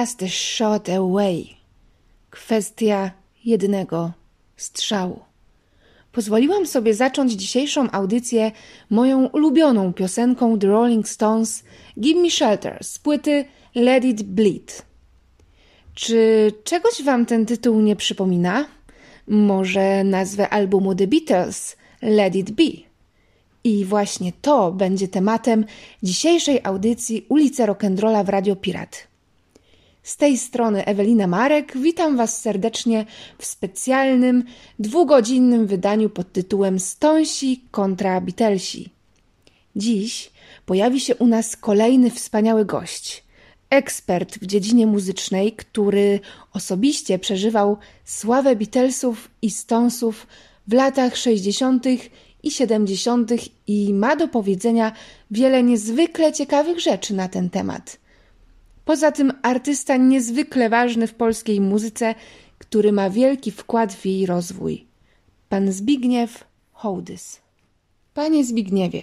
Just shot away. Kwestia jednego strzału. Pozwoliłam sobie zacząć dzisiejszą audycję moją ulubioną piosenką The Rolling Stones Give Me Shelter z płyty Let It Bleed. Czy czegoś Wam ten tytuł nie przypomina? Może nazwę albumu The Beatles Let It Be? I właśnie to będzie tematem dzisiejszej audycji Ulice Rock'n'Rolla w Radio Pirat. Z tej strony Ewelina Marek, witam Was serdecznie w specjalnym, dwugodzinnym wydaniu pod tytułem Stonsi kontra Beatlesi. Dziś pojawi się u nas kolejny wspaniały gość – ekspert w dziedzinie muzycznej, który osobiście przeżywał sławę Beatlesów i Stonesów w latach 60. i 70. i ma do powiedzenia wiele niezwykle ciekawych rzeczy na ten temat. Poza tym artysta niezwykle ważny w polskiej muzyce, który ma wielki wkład w jej rozwój. Pan Zbigniew Hołdys. Panie Zbigniewie,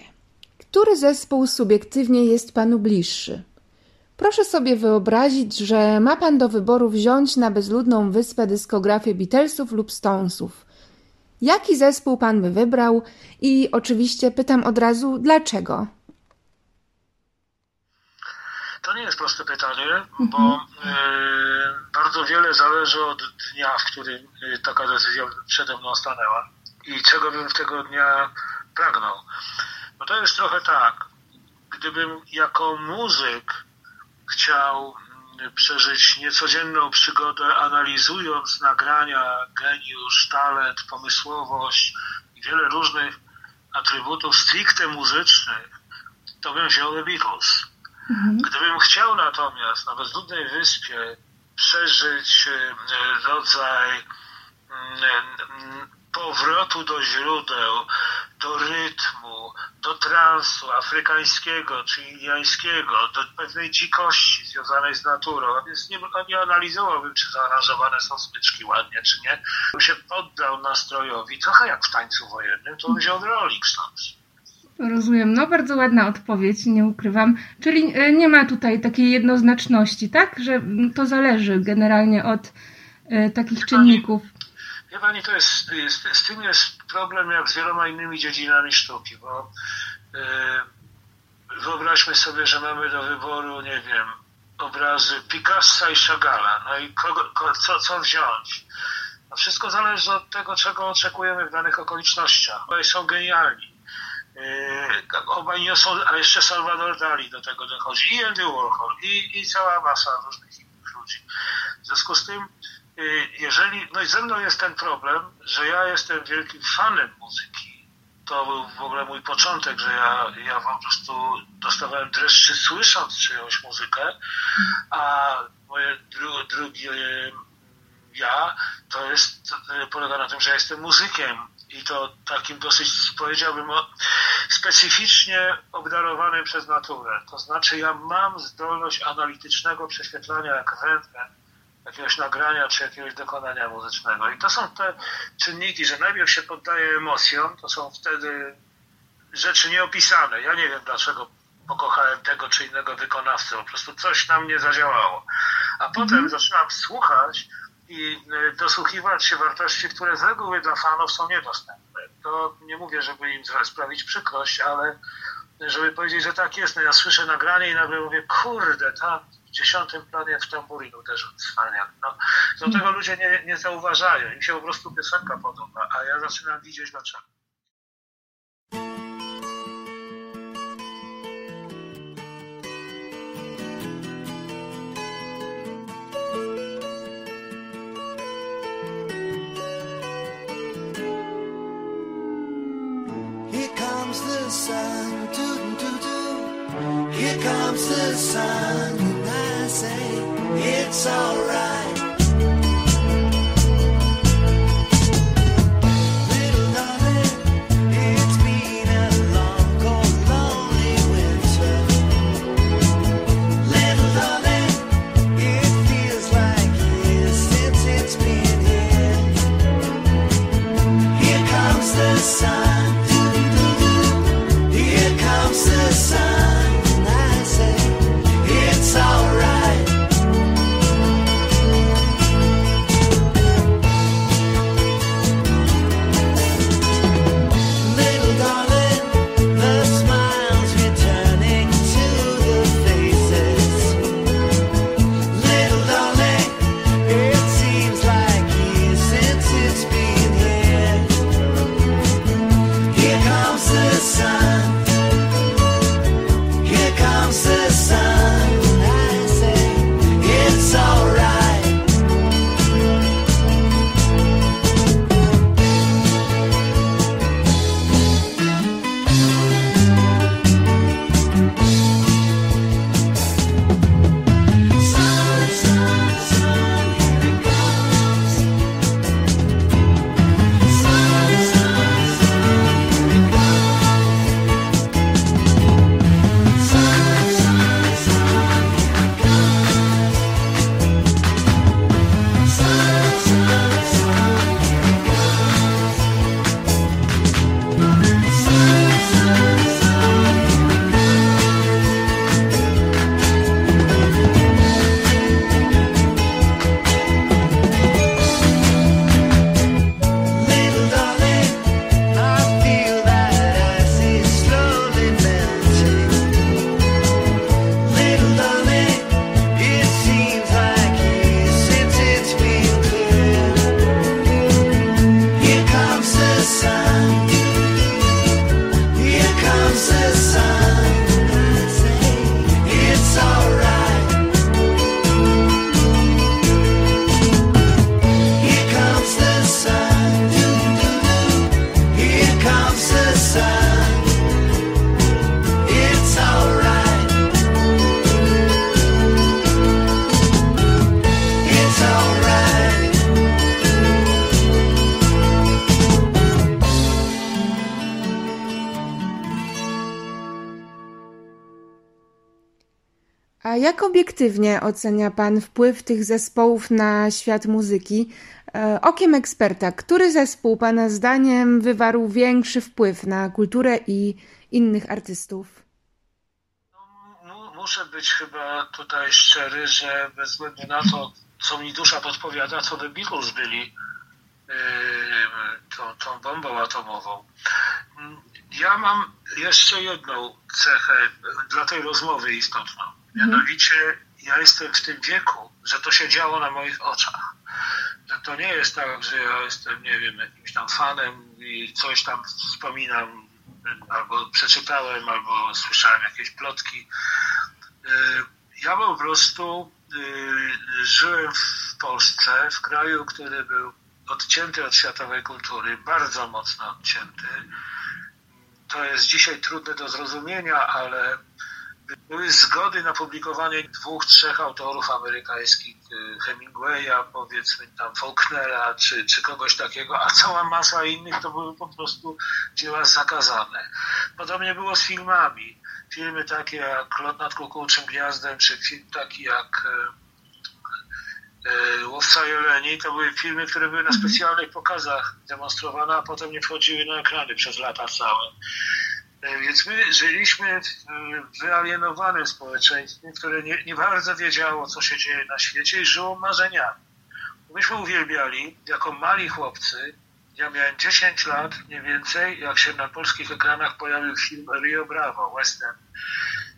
który zespół subiektywnie jest panu bliższy? Proszę sobie wyobrazić, że ma pan do wyboru wziąć na bezludną wyspę dyskografię Beatlesów lub Stonesów. Jaki zespół pan by wybrał? I oczywiście pytam od razu, dlaczego? To nie jest proste pytanie, mhm. bo y, bardzo wiele zależy od dnia, w którym y, taka decyzja przede mną stanęła i czego bym w tego dnia pragnął. Bo to jest trochę tak, gdybym jako muzyk chciał mm, przeżyć niecodzienną przygodę, analizując nagrania, geniusz, talent, pomysłowość i wiele różnych atrybutów stricte muzycznych, to bym wziął The Beatles. Mhm. Gdybym chciał natomiast na bezludnej wyspie przeżyć e, rodzaj mm, powrotu do źródeł, do rytmu, do transu afrykańskiego czy indiańskiego, do pewnej dzikości związanej z naturą. Więc nie, nie analizowałbym, czy zaaranżowane są smyczki ładnie, czy nie. Bym się poddał nastrojowi, trochę jak w tańcu wojennym, to bym wziął Rolling Stones. Rozumiem. No bardzo ładna odpowiedź, nie ukrywam. Czyli e, nie ma tutaj takiej jednoznaczności, tak? Że to zależy generalnie od e, takich czynników. Wie Pani, to jest, jest, z tym jest problem jak z wieloma innymi dziedzinami sztuki, bo yy, wyobraźmy sobie, że mamy do wyboru, nie wiem, obrazy Picassa i Chagalla, no i kogo, ko, co, co wziąć? No wszystko zależy od tego, czego oczekujemy w danych okolicznościach. Oni są genialni. Obaj niosą, a jeszcze Salvador Dali do tego dochodzi, i Andy Warhol, i, i cała masa różnych innych ludzi. W związku z tym Y, jeżeli, no i ze mną jest ten problem, że ja jestem wielkim fanem muzyki. To był w ogóle mój początek, że ja, ja po prostu dostawałem dreszczy słysząc czyjąś muzykę, a moje dru, drugie ja to jest, to polega na tym, że ja jestem muzykiem i to takim dosyć, powiedziałbym, specyficznie obdarowanym przez naturę. To znaczy ja mam zdolność analitycznego prześwietlania jak rentgen jakiegoś nagrania czy jakiegoś dokonania muzycznego. I to są te czynniki, że najpierw się poddaje emocjom, to są wtedy rzeczy nieopisane. Ja nie wiem dlaczego pokochałem tego czy innego wykonawcę, po prostu coś na mnie zadziałało. A potem mm -hmm. zaczynam słuchać i y, dosłuchiwać się wartości, które z reguły dla fanów są niedostępne. To nie mówię, żeby im sprawić przykrość, ale żeby powiedzieć, że tak jest. No ja słyszę nagranie i nagle mówię, kurde, tam dziesiątym planie w tamburin uderzył cwaniak. No, do tego ludzie nie, nie zauważają, im się po prostu piosenka podoba, a ja zaczynam widzieć dlaczego. sun and I say it's alright. Jak obiektywnie ocenia Pan wpływ tych zespołów na świat muzyki? E, okiem eksperta, który zespół Pana zdaniem wywarł większy wpływ na kulturę i innych artystów? No, muszę być chyba tutaj szczery, że bez względu na to, co mi dusza podpowiada, to The Beatles byli yy, tą, tą bombą atomową. Ja mam jeszcze jedną cechę dla tej rozmowy istotną. Mhm. Mianowicie ja jestem w tym wieku, że to się działo na moich oczach. Że to nie jest tak, że ja jestem, nie wiem, jakimś tam fanem i coś tam wspominam, albo przeczytałem, albo słyszałem jakieś plotki. Yy, ja po prostu yy, żyłem w Polsce, w kraju, który był odcięty od światowej kultury, bardzo mocno odcięty to jest dzisiaj trudne do zrozumienia, ale były zgody na publikowanie dwóch, trzech autorów amerykańskich, y, Hemingwaya, powiedzmy tam Faulknera, czy, czy kogoś takiego, a cała masa innych to były po prostu dzieła zakazane. Podobnie było z filmami. Filmy takie jak Lot nad kukułczym gniazdem, czy film taki jak y, E, Łowca Jeleni to były filmy, które były na mhm. specjalnych pokazach demonstrowane, a potem nie wchodziły na ekrany przez lata całe. E, więc my żyliśmy w wyalienowanym społeczeństwie, które nie, nie bardzo wiedziało, co się dzieje na świecie i żyło marzeniami. Myśmy uwielbiali, jako mali chłopcy, ja miałem 10 lat mniej więcej, jak się na polskich ekranach pojawił film Rio Bravo, western.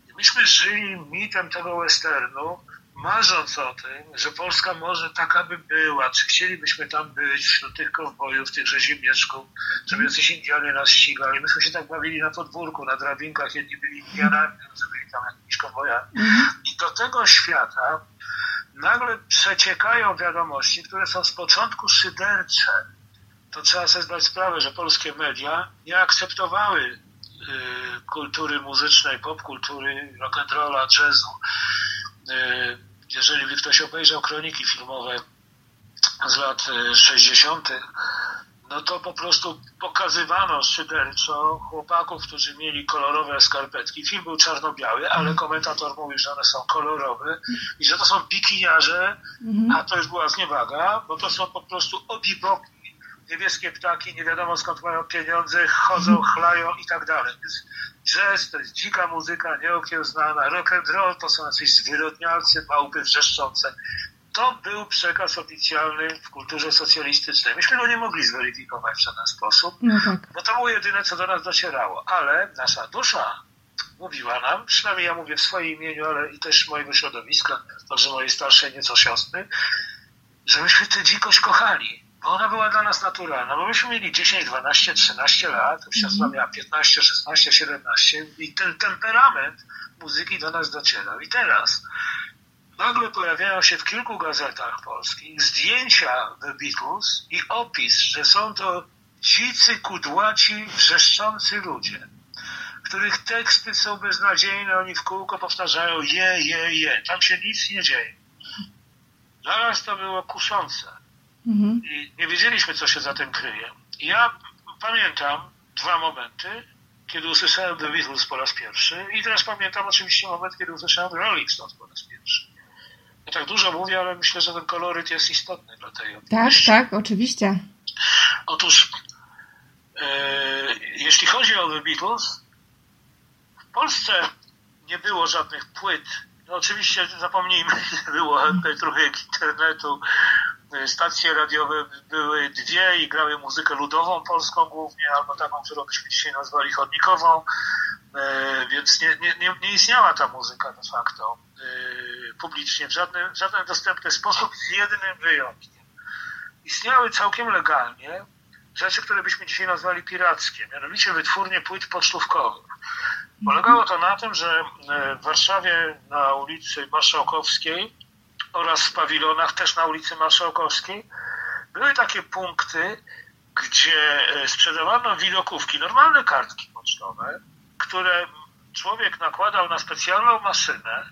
I myśmy żyli mitem tego westernu, marząc o tym, że Polska może taka by była, czy chcielibyśmy tam być wśród tych kowbojów, tych rzezimieczków, żeby jacyś Indianie nas ścigali. Myśmy się tak bawili na podwórku, na drabinkach, jedni byli Indianami, drudzy byli tam jakimiś kowbojami. I do tego świata nagle przeciekają wiadomości, które są z początku szydercze. To trzeba sobie zdać sprawę, że polskie media nie akceptowały y, kultury muzycznej, popkultury, rock'n'rolla, jazzu, jeżeli by ktoś obejrzał kroniki filmowe z lat 60., e, no to po prostu pokazywano szyderczo chłopaków, którzy mieli kolorowe skarpetki. Film był czarno-biały, ale mhm. komentator mówił, że one są kolorowe i że to są bikiniarze, mhm. a to już była zniewaga, bo to są po prostu obiboki, niebieskie ptaki, nie wiadomo skąd mają pieniądze, chodzą, mhm. chlają i tak dalej. Więc jazz to jest dzika muzyka, nieokiełznana, rock and roll to są jacyś zwyrodnialcy, małpy wrzeszczące. To był przekaz oficjalny w kulturze socjalistycznej. Myśmy go nie mogli zweryfikować w żaden sposób, no tak. bo to było jedyne, co do nas docierało. Ale nasza dusza mówiła nam, przynajmniej ja mówię w swoim imieniu, ale i też mojego środowiska, także mojej starszej nieco siostry, że myśmy tę dzikość kochali ona była dla nas naturalna, bo myśmy mieli 10, 12, 13 lat, siostra miała 15, 16, 17 i ten temperament muzyki do nas docierał. I teraz nagle pojawiają się w kilku gazetach polskich zdjęcia The Beatles i opis, że są to dzicy, kudłaci, wrzeszczący ludzie, których teksty są beznadziejne, oni w kółko powtarzają je, je, je. Tam się nic nie dzieje. Dla nas to było kuszące. Mhm. I nie wiedzieliśmy, co się za tym kryje. I ja pamiętam dwa momenty, kiedy usłyszałem The Beatles po raz pierwszy i teraz pamiętam oczywiście moment, kiedy usłyszałem Rolling Stones po raz pierwszy. Ja tak dużo mówię, ale myślę, że ten koloryt jest istotny dla tej opowieści. Tak, tak, oczywiście. Otóż e, jeśli chodzi o The Beatles, w Polsce nie było żadnych płyt. No oczywiście zapomnijmy, nie było trochę internetu, stacje radiowe były dwie i grały muzykę ludową polską głównie, albo taką, którą byśmy dzisiaj nazwali chodnikową, e, więc nie, nie, nie, istniała ta muzyka de facto e, publicznie w żadny, w żaden dostępny sposób, z jednym wyjątkiem. Istniały całkiem legalnie rzeczy, które byśmy dzisiaj nazwali pirackie, mianowicie wytwórnie płyt pocztówkowych. Polegało to na tym, że w Warszawie na ulicy Marszałkowskiej oraz w pawilonach, też na ulicy Marszałkowskiej, były takie punkty, gdzie e, sprzedawano widokówki, normalne kartki pocztowe, które człowiek nakładał na specjalną maszynę.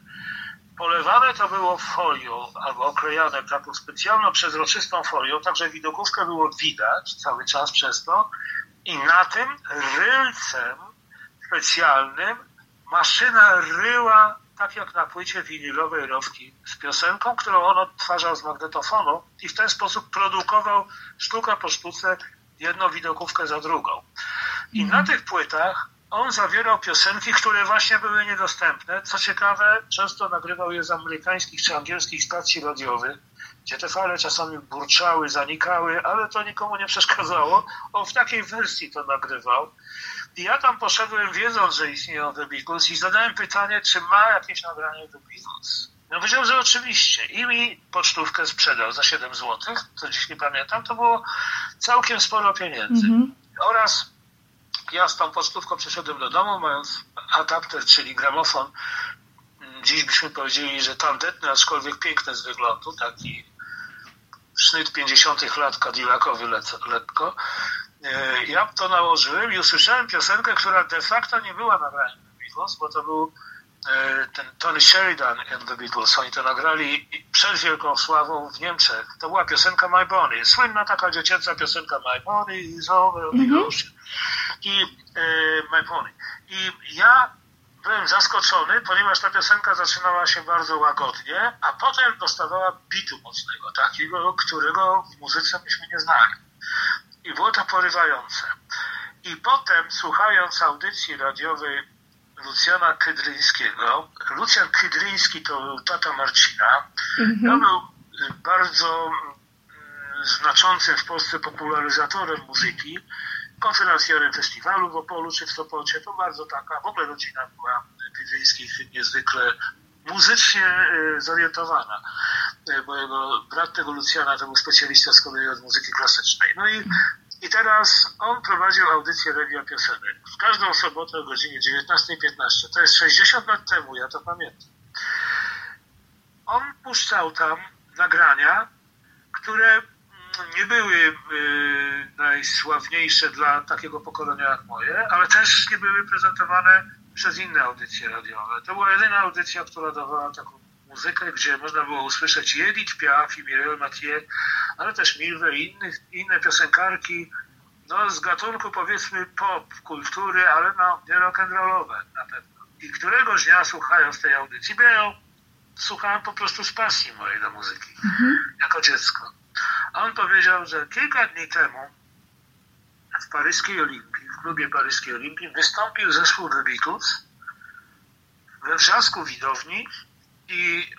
Polewane to było folią albo oklejane taką specjalną, przezroczystą folią, także widokówkę było widać cały czas przez to i na tym rylcem specjalnym maszyna ryła tak jak na płycie winylowej Rowki, z piosenką, którą on odtwarzał z magnetofonu i w ten sposób produkował sztuka po sztuce jedną widokówkę za drugą. I na mhm. tych płytach on zawierał piosenki, które właśnie były niedostępne. Co ciekawe, często nagrywał je z amerykańskich czy angielskich stacji radiowych, gdzie te fale czasami burczały, zanikały, ale to nikomu nie przeszkadzało. On w takiej wersji to nagrywał. I ja tam poszedłem wiedząc, że istnieją The Beatles i zadałem pytanie, czy ma jakieś nagranie The Beatles. No powiedział, że oczywiście. I mi pocztówkę sprzedał za 7 zł, co dziś nie pamiętam. To było całkiem sporo pieniędzy. Mm -hmm. Oraz ja z tą pocztówką przyszedłem do domu, mając adapter, czyli gramofon. Dziś byśmy powiedzieli, że tandetny, aczkolwiek piękny z wyglądu, taki sznyt 50 lat Cadillacowy lekko. E, ja to nałożyłem i usłyszałem piosenkę, która de facto nie była nagraniem The Beatles, bo to był e, ten Tony Sheridan and the Beatles. Oni to nagrali przed wielką sławą w Niemczech. To była piosenka My Bonnie. Słynna taka dziecięca piosenka My Bonnie is over the mhm. ocean. I e, My Bonnie. I ja byłem zaskoczony, ponieważ ta piosenka zaczynała się bardzo łagodnie, a potem dostawała bitu mocnego, takiego, którego w muzyce myśmy nie znali. I było to porywające. I potem, słuchając audycji radiowej Lucjana Kydryńskiego, Lucjan Kydryński to był tata Marcina, mhm. był bardzo mm, znaczącym w Polsce popularyzatorem muzyki, konferencjerem festiwalu w Opolu czy w Sopocie. To bardzo taka, w ogóle rodzina była Kydryńskich niezwykle muzycznie e, zorientowana, bo jego brat tego Lucjana to był specjalista z kolei od muzyki klasycznej. No i, i teraz on prowadził audycję Rewia Piosenek. W każdą sobotę o godzinie 19.15. To jest 60 lat temu, ja to pamiętam. On puszczał tam nagrania, które mm, nie były y, najsławniejsze dla takiego pokolenia jak moje, ale też nie były prezentowane przez inne audycje radiowe. To była jedyna audycja, która dawała taką muzykę, gdzie można było usłyszeć Edith Piaf i Mireille Mathieu, ale też Milwe i innych, inne piosenkarki, no z gatunku powiedzmy pop, kultury, ale no nie rock'n'rollowe na pewno. I któregoś dnia słuchając tej audycji, bo ja ją słuchałem po prostu z pasji mojej do muzyki, mhm. jako dziecko. A on powiedział, że kilka dni temu w paryskiej Olimpii, w klubie paryskiej Olimpii, wystąpił zespół The Beatles we wrzasku widowni i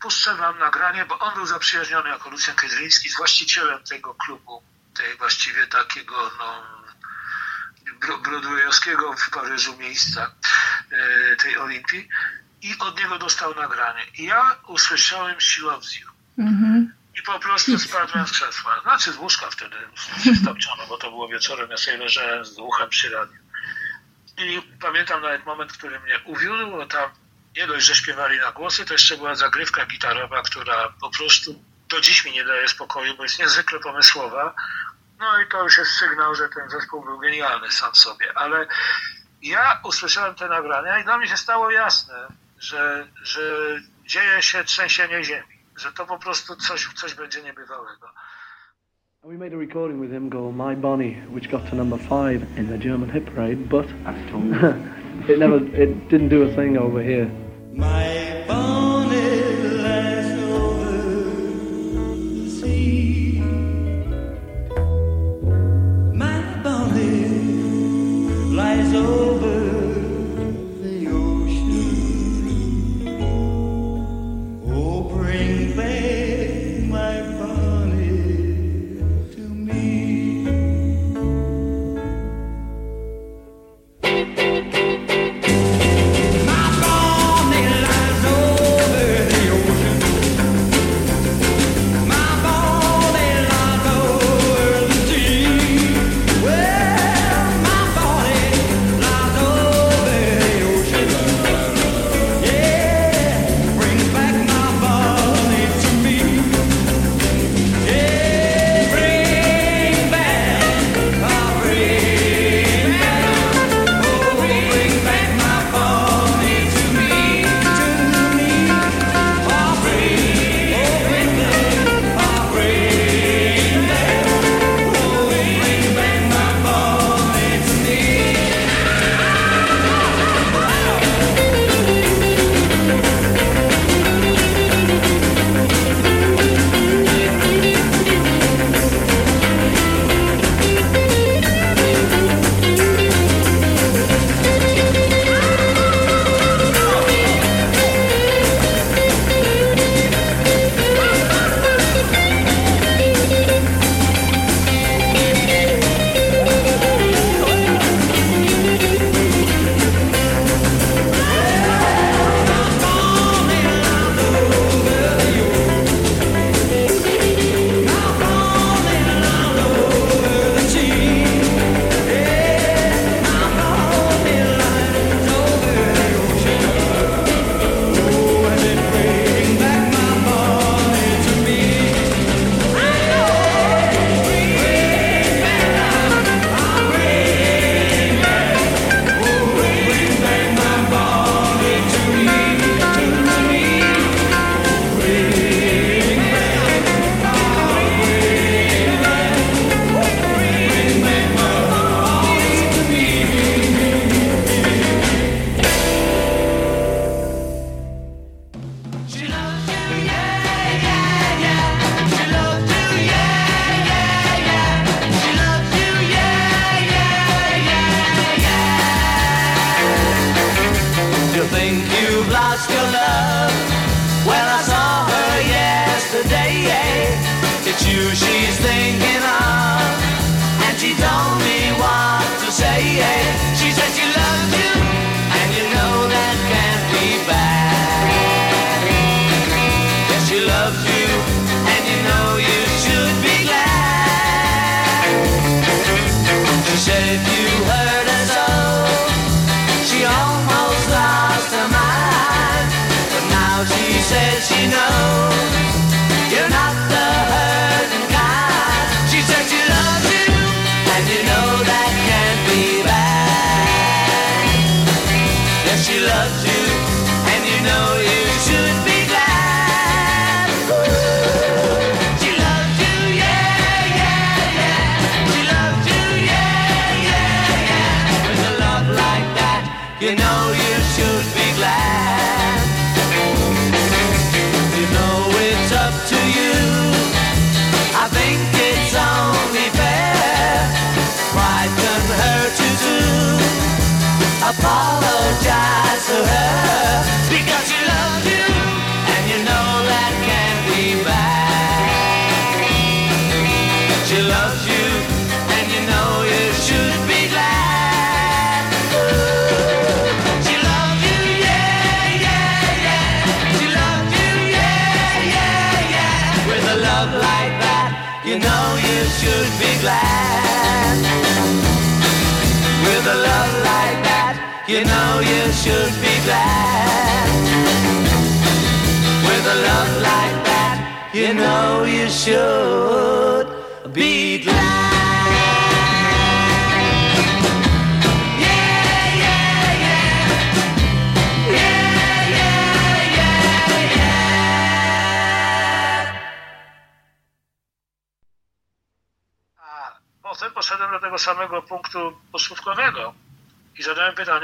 puszczę wam nagranie, bo on był zaprzyjaźniony jako Lucjan Kedryński z właścicielem tego klubu, tej właściwie takiego no, broadwayowskiego w Paryżu miejsca e, tej Olimpii i od niego dostał nagranie. I ja usłyszałem She Loves You. Mm-hmm. I po prostu spadłem z krzesła. Znaczy z łóżka wtedy przystopczono, bo to było wieczorem, ja sobie leżałem z uchem przy radiu. I pamiętam nawet moment, który mnie uwiódł, bo tam nie dość, że śpiewali na głosy, to jeszcze była zagrywka gitarowa, która po prostu do dziś mi nie daje spokoju, bo jest niezwykle pomysłowa. No i to już jest sygnał, że ten zespół był genialny sam sobie. Ale ja usłyszałem te nagrania i dla mnie się stało jasne, że, że dzieje się trzęsienie ziemi że to po prostu coś, coś będzie niebywałego. We made a recording with him called My Bonnie, which got to number five in the German hit parade, but it never, it didn't do a thing over here. My Bonnie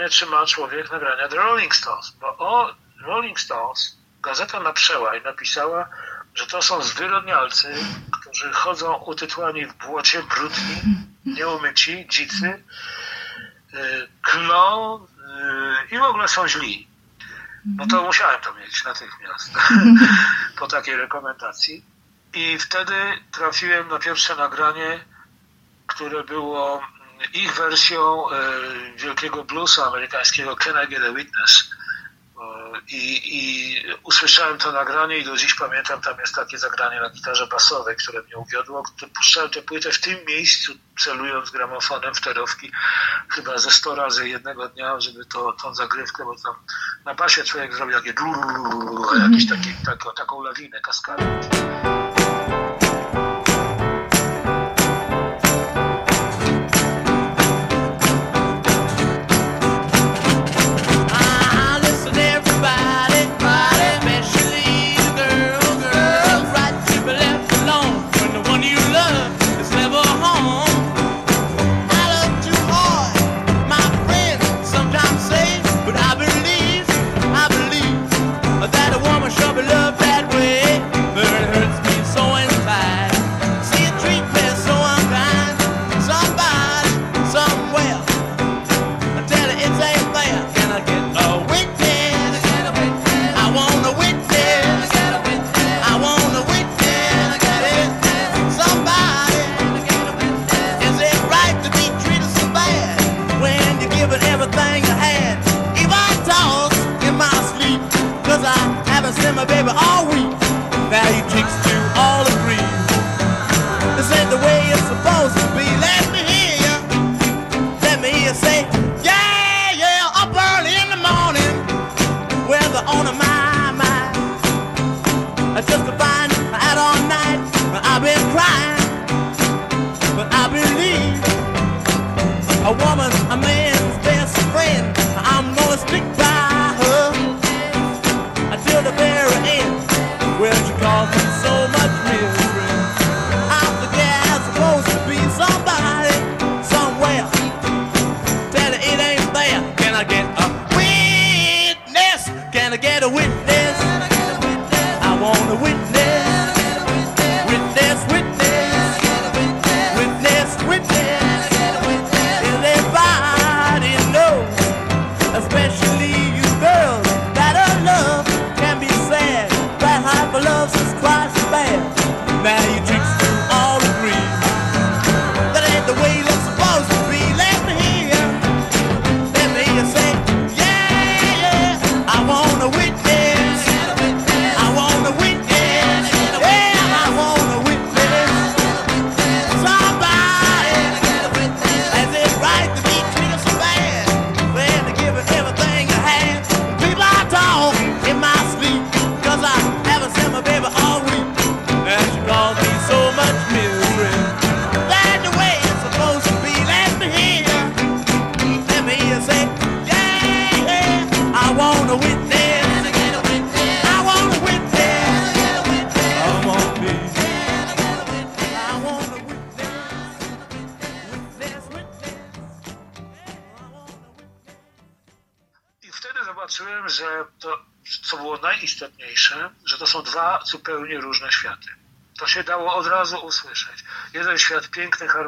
telefonie trzyma człowiek nagrania The Rolling Stones, bo o Rolling Stones gazeta na przełaj napisała, że to są zwyrodnialcy, którzy chodzą utytłani w błocie, brudni, nieumyci, dzicy, y, klną y, i w ogóle są źli. No to mhm. musiałem to mieć natychmiast po takiej rekomendacji. I wtedy trafiłem na pierwsze nagranie, które było ich wersją e, wielkiego bluesa amerykańskiego Can I Get a Witness? E, I, I, usłyszałem to nagranie i do dziś pamiętam, tam jest takie zagranie na gitarze basowej, które mnie uwiodło. Puszczałem tę płytę w tym miejscu, celując gramofonem w terowki chyba ze 100 razy jednego dnia, żeby to, tą zagrywkę, bo tam na basie człowiek zrobił jakieś mhm. taką, taką lawinę, kaskadę.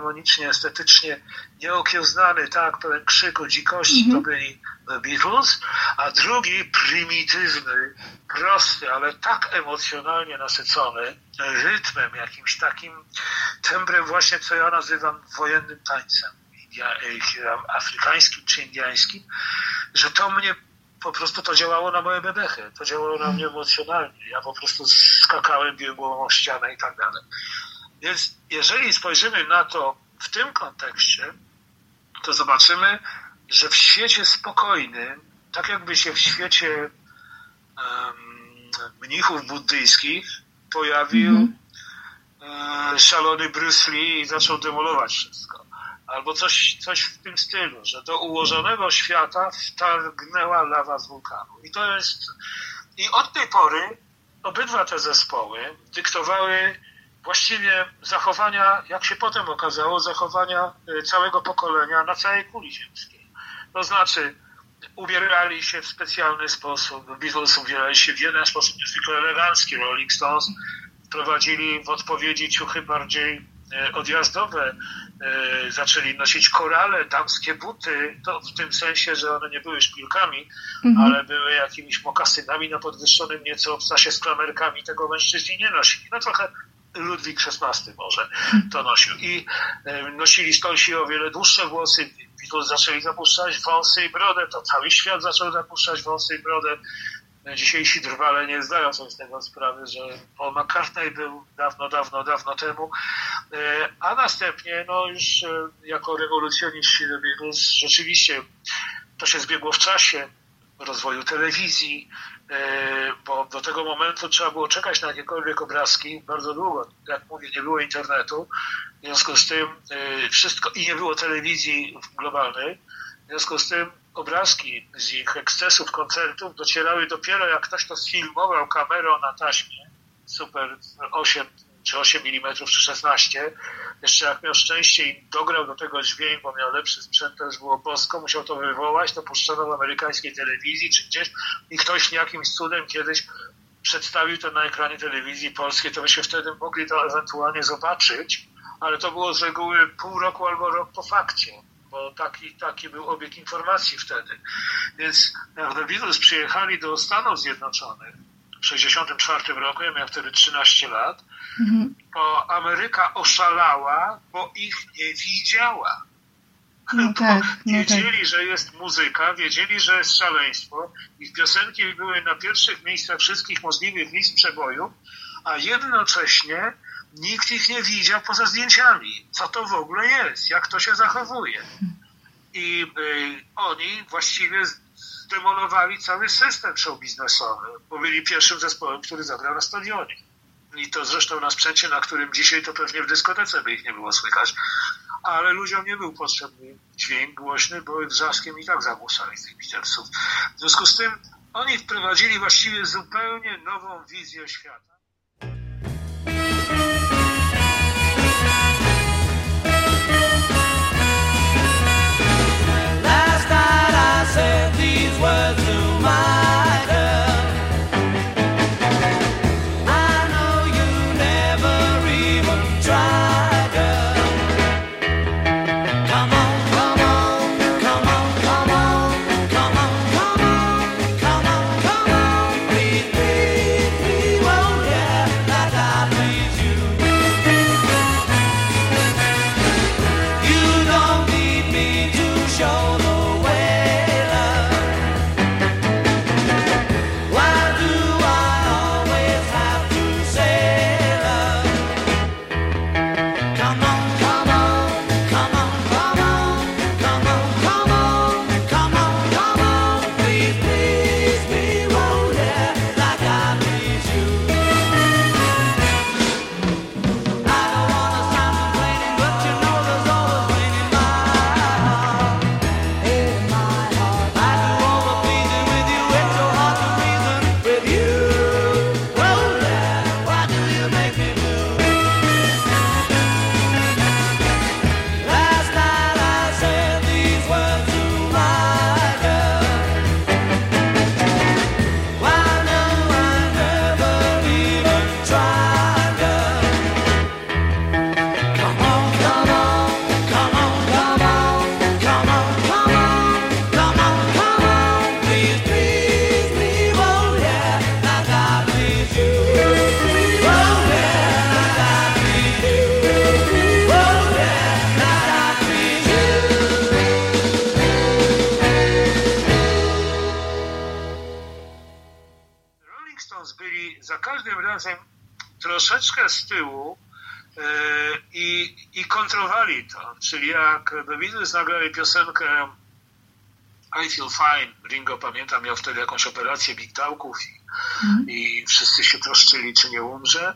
Harmonicznie, estetycznie, nieokiełznany, tak, pełen krzyku, dzikości, mm -hmm. to byli The Beatles, a drugi prymitywny, prosty, ale tak emocjonalnie nasycony rytmem, jakimś takim tembrem właśnie, co ja nazywam wojennym tańcem afrykańskim czy indiańskim, że to mnie po prostu to działało na moje bebechy, to działało na mnie emocjonalnie. Ja po prostu skakałem, biłem głową o ścianę i tak dalej. Więc jeżeli spojrzymy na to w tym kontekście, to zobaczymy, że w świecie spokojnym, tak jakby się w świecie um, mnichów buddyjskich pojawił mm -hmm. szalony Bruce Lee i zaczął demolować wszystko albo coś, coś w tym stylu, że do ułożonego świata wtargnęła lawa z wulkanu. I to jest. I od tej pory obydwa te zespoły dyktowały właściwie zachowania, jak się potem okazało, zachowania y, całego pokolenia na całej kuli ziemskiej. To znaczy, ubierali się w specjalny sposób. Beatles ubierali się w jeden sposób niezwykle elegancki. Rolling Stones prowadzili w odpowiedzi ciuchy bardziej y, odjazdowe. E, zaczęli nosić korale, damskie buty, to w tym sensie, że one nie były szpilkami, mhm. ale były jakimiś mokasynami na podwyższonym nieco obcasie z klamerkami, tego mężczyźni nie nosili. No trochę Ludwik XVI może to nosił. I e, nosili stolsi o wiele dłuższe włosy, Beatles zaczęli zapuszczać wąsy i brodę, to cały świat zaczął zapuszczać wąsy i brodę. Dzisiejsi drwale nie zdają sobie z tego sprawy, że Paul McCartney był dawno, dawno, dawno temu, e, a następnie no już e, jako rewolucjoniści The Beatles rzeczywiście to się zbiegło w czasie rozwoju telewizji, e, bo do tego momentu trzeba było czekać na jakiekolwiek obrazki bardzo długo. Jak mówię, nie było internetu, w związku z tym wszystko i nie było telewizji globalnej, w związku z tym obrazki z ich ekscesów, koncertów docierały dopiero jak ktoś to sfilmował kamerą na taśmie, super 8 czy 8 mm czy 16. Jeszcze jak miał szczęście i dograł do tego dźwięk, bo miał lepszy sprzęt, to już było bosko, musiał to wywołać, to puszczono w amerykańskiej telewizji czy gdzieś i ktoś jakimś cudem kiedyś przedstawił to na ekranie telewizji polskiej, to byśmy wtedy mogli to ewentualnie zobaczyć, ale to było z reguły pół roku albo rok po fakcie bo taki, taki był obieg informacji wtedy. Więc jak The Beatles przyjechali do Stanów Zjednoczonych w 1964 roku, ja miałem wtedy 13 lat, mhm. to Ameryka oszalała, bo ich nie widziała. No tak, no wiedzieli, tak. że jest muzyka, wiedzieli, że jest szaleństwo. Ich piosenki były na pierwszych miejscach wszystkich możliwych list przeboju, a jednocześnie nikt ich nie widział poza zdjęciami. Co to w ogóle jest? Jak to się zachowuje? I y, oni właściwie zdemolowali cały system show biznesowy, bo byli pierwszym zespołem, który zagrał na stadionie. I to zresztą na sprzęcie, na którym dzisiaj to pewnie w dyskotece by ich nie było słychać. Ale ludziom nie był potrzebny dźwięk głośny, bo wrzaskiem i tak zagłusali tych Beatlesów. W związku z tym oni wprowadzili właściwie zupełnie nową wizję świata. Beatles nagrali piosenkę I Feel Fine, Ringo pamiętam miał wtedy jakąś operację migdałków i, mm. i wszyscy się troszczyli, czy nie umrze.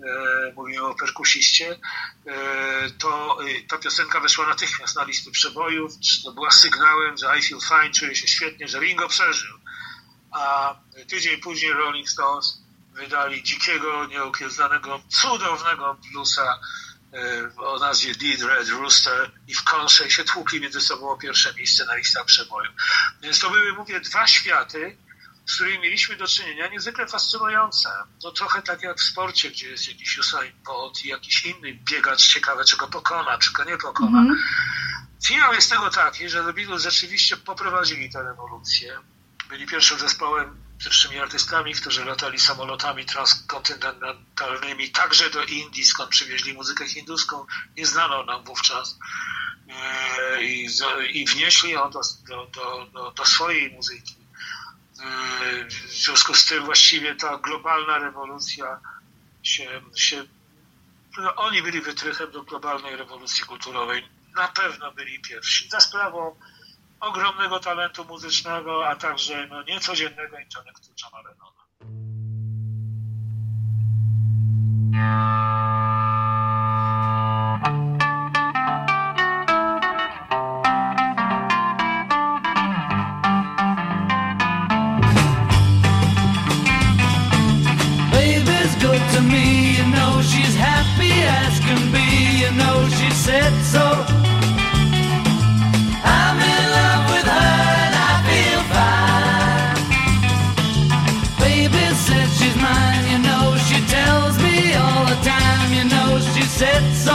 E, mówimy o perkusiście, e, to e, ta piosenka weszła natychmiast na listy przebojów, to była sygnałem, że I Feel Fine, czuję się świetnie, że Ringo przeżył. A tydzień później Rolling Stones wydali dzikiego, nieokiełznanego, cudownego bluesa o nazwie Dead Red Rooster i w konsze się tłukli między sobą o pierwsze miejsce na listach przebojów. Więc to były, mówię, dwa światy, z którymi mieliśmy do czynienia, niezwykle fascynujące. To trochę tak jak w sporcie, gdzie jest jakiś Usain Bolt i jakiś inny biegacz ciekawe, czego pokona, czego nie pokona. Mm -hmm. Finał jest tego taki, że The Beatles rzeczywiście poprowadzili tę rewolucję. Byli pierwszym zespołem, pierwszymi artystami, którzy latali samolotami transkontynentalnymi, także do Indii, skąd przywieźli muzykę hinduską, nieznaną nam wówczas. E, I, i wnieśli ją do, do, do, do swojej muzyki. W związku z tym właściwie ta globalna rewolucja się, się no oni byli wytrychem do globalnej rewolucji kulturowej. Na pewno byli pierwsi. Za sprawą ogromnego talentu muzycznego, a także no, niecodziennego intelektu Johna Lennona. sets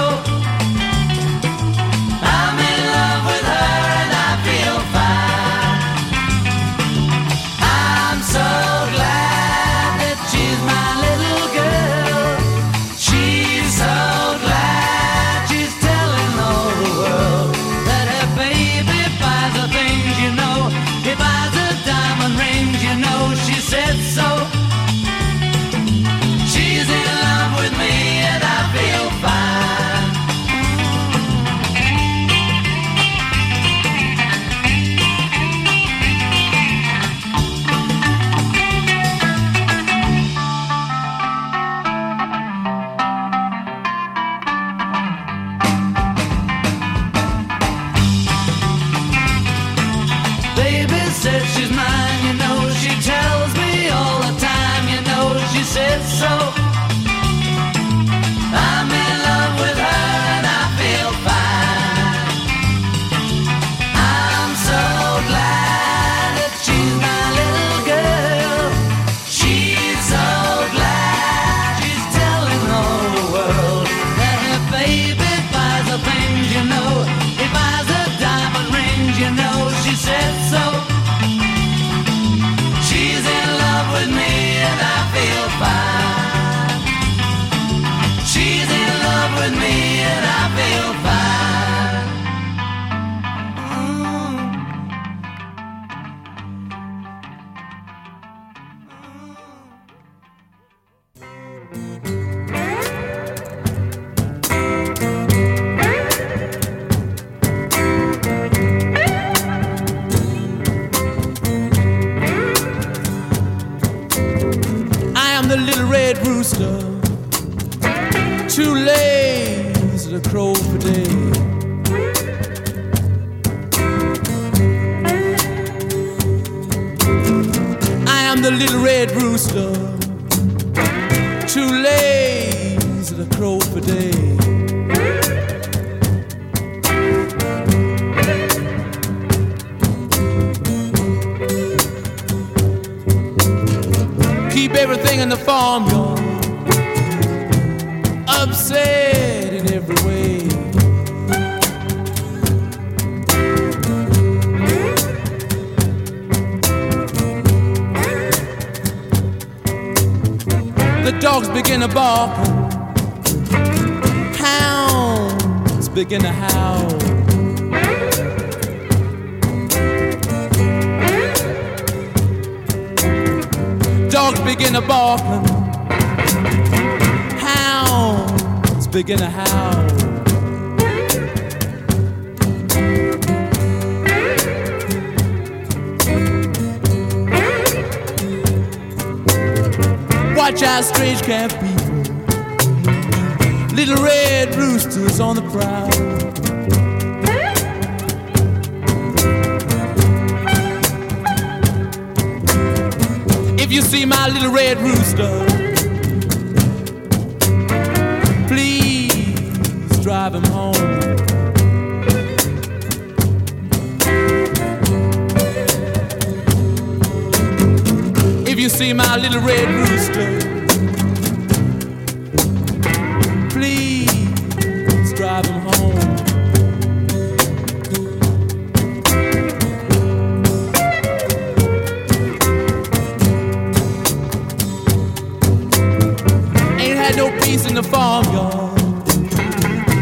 peace in the farmyard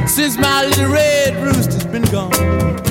since my little red rooster's been gone.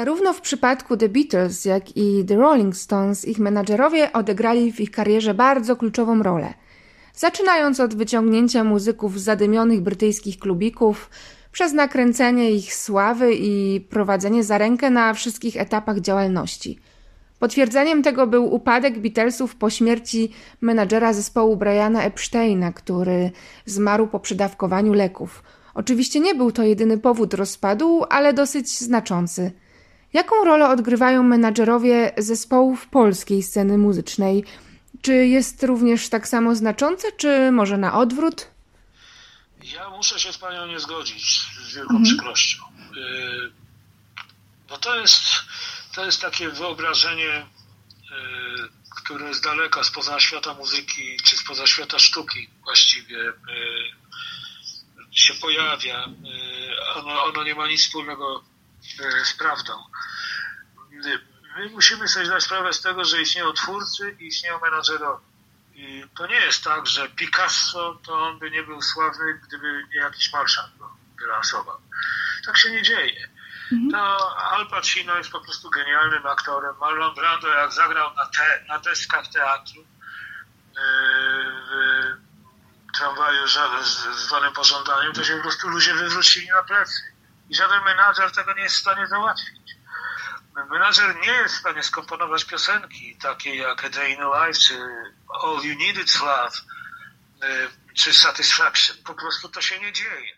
Zarówno w przypadku The Beatles, jak i The Rolling Stones ich menadżerowie odegrali w ich karierze bardzo kluczową rolę. Zaczynając od wyciągnięcia muzyków z zadymionych brytyjskich klubików, przez nakręcenie ich sławy i prowadzenie za rękę na wszystkich etapach działalności. Potwierdzeniem tego był upadek Beatlesów po śmierci menadżera zespołu Briana Epsteina, który zmarł po przydawkowaniu leków. Oczywiście nie był to jedyny powód rozpadu, ale dosyć znaczący – Jaką rolę odgrywają menadżerowie zespołów polskiej sceny muzycznej? Czy jest również tak samo znaczące, czy może na odwrót? Ja muszę się z Panią nie zgodzić z wielką mhm. przykrością. Y, bo to jest, to jest takie wyobrażenie, y, które jest daleka spoza świata muzyki, czy spoza świata sztuki właściwie y, się pojawia. Ono, ono nie ma nic wspólnego z prawdą. My musimy sobie zdać sprawę z tego, że istnieją twórcy i istnieją menadżerowie. I to nie jest tak, że Picasso to on by nie był sławny, gdyby nie jakiś marszał go wylansował. Tak się nie dzieje. Mhm. To Al Pacino jest po prostu genialnym aktorem. Marlon Brando jak zagrał na, te, na deskach teatru yy, w tramwaju zwanym pożądaniem, to się po prostu ludzie wywrócili na plecy. I żaden menadżer tego nie jest w stanie załatwić. Menadżer nie jest w stanie skomponować piosenki takie jak A Day in a Life, czy All You Need Is Love, y, czy Satisfaction. Po prostu to się nie dzieje.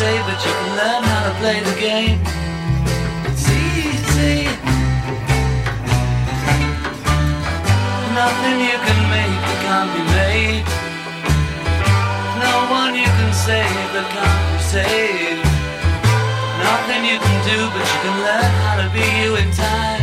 Say, but you can learn how to play the game. It's easy. Nothing you can make that can't be made. No one you can save that can't be saved. Nothing you can do, but you can learn how to be you in time.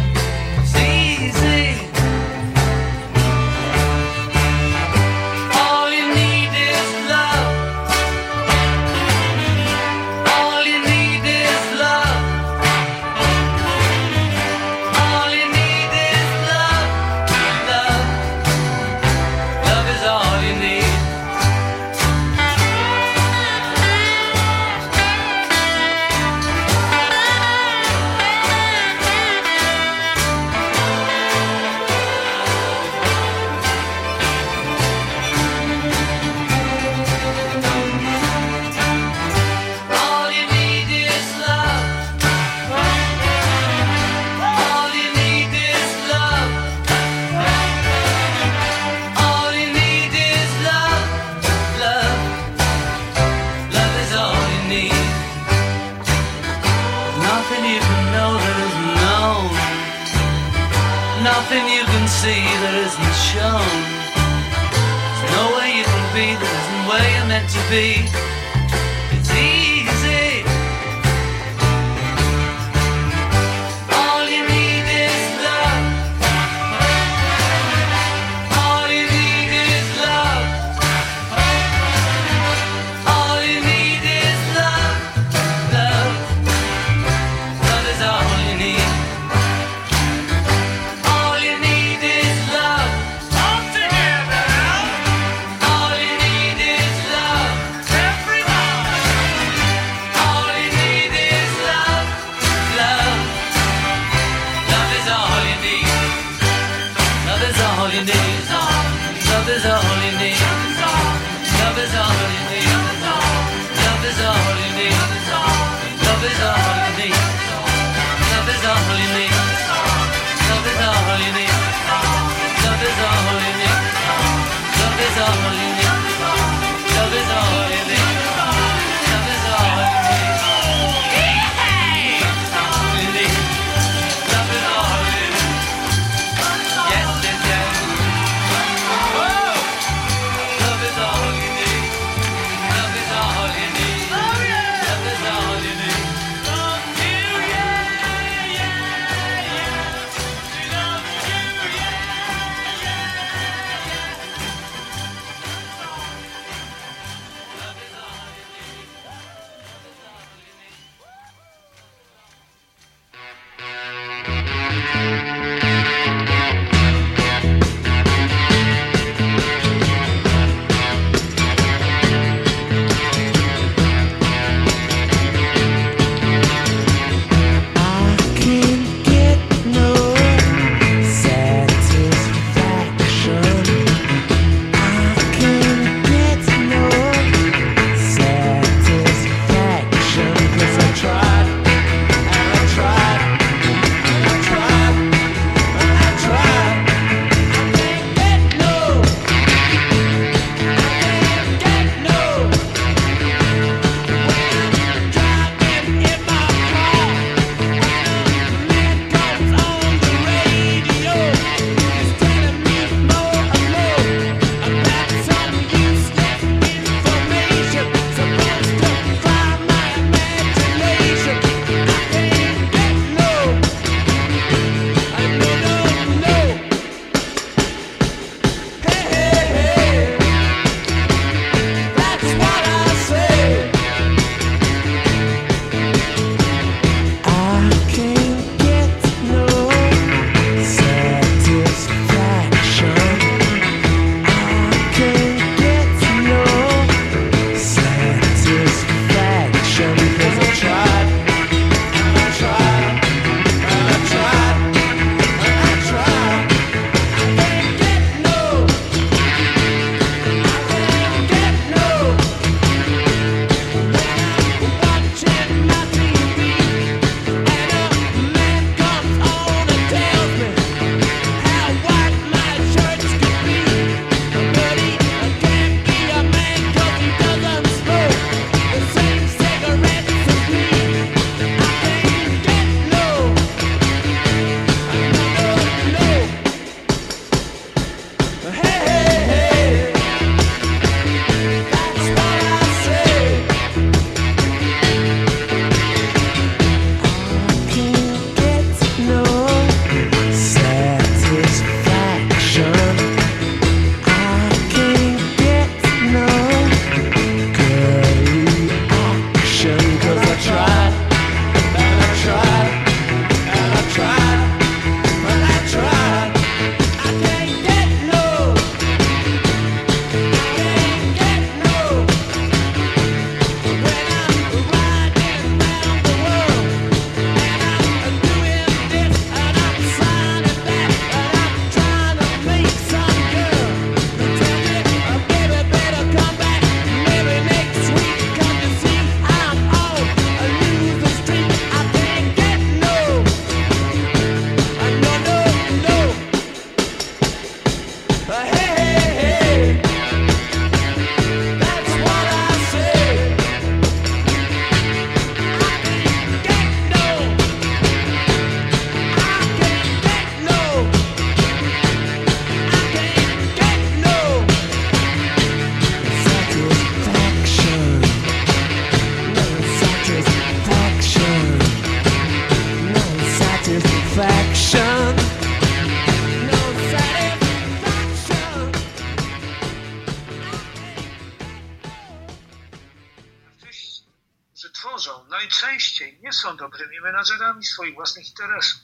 Dobrymi menadżerami swoich własnych interesów.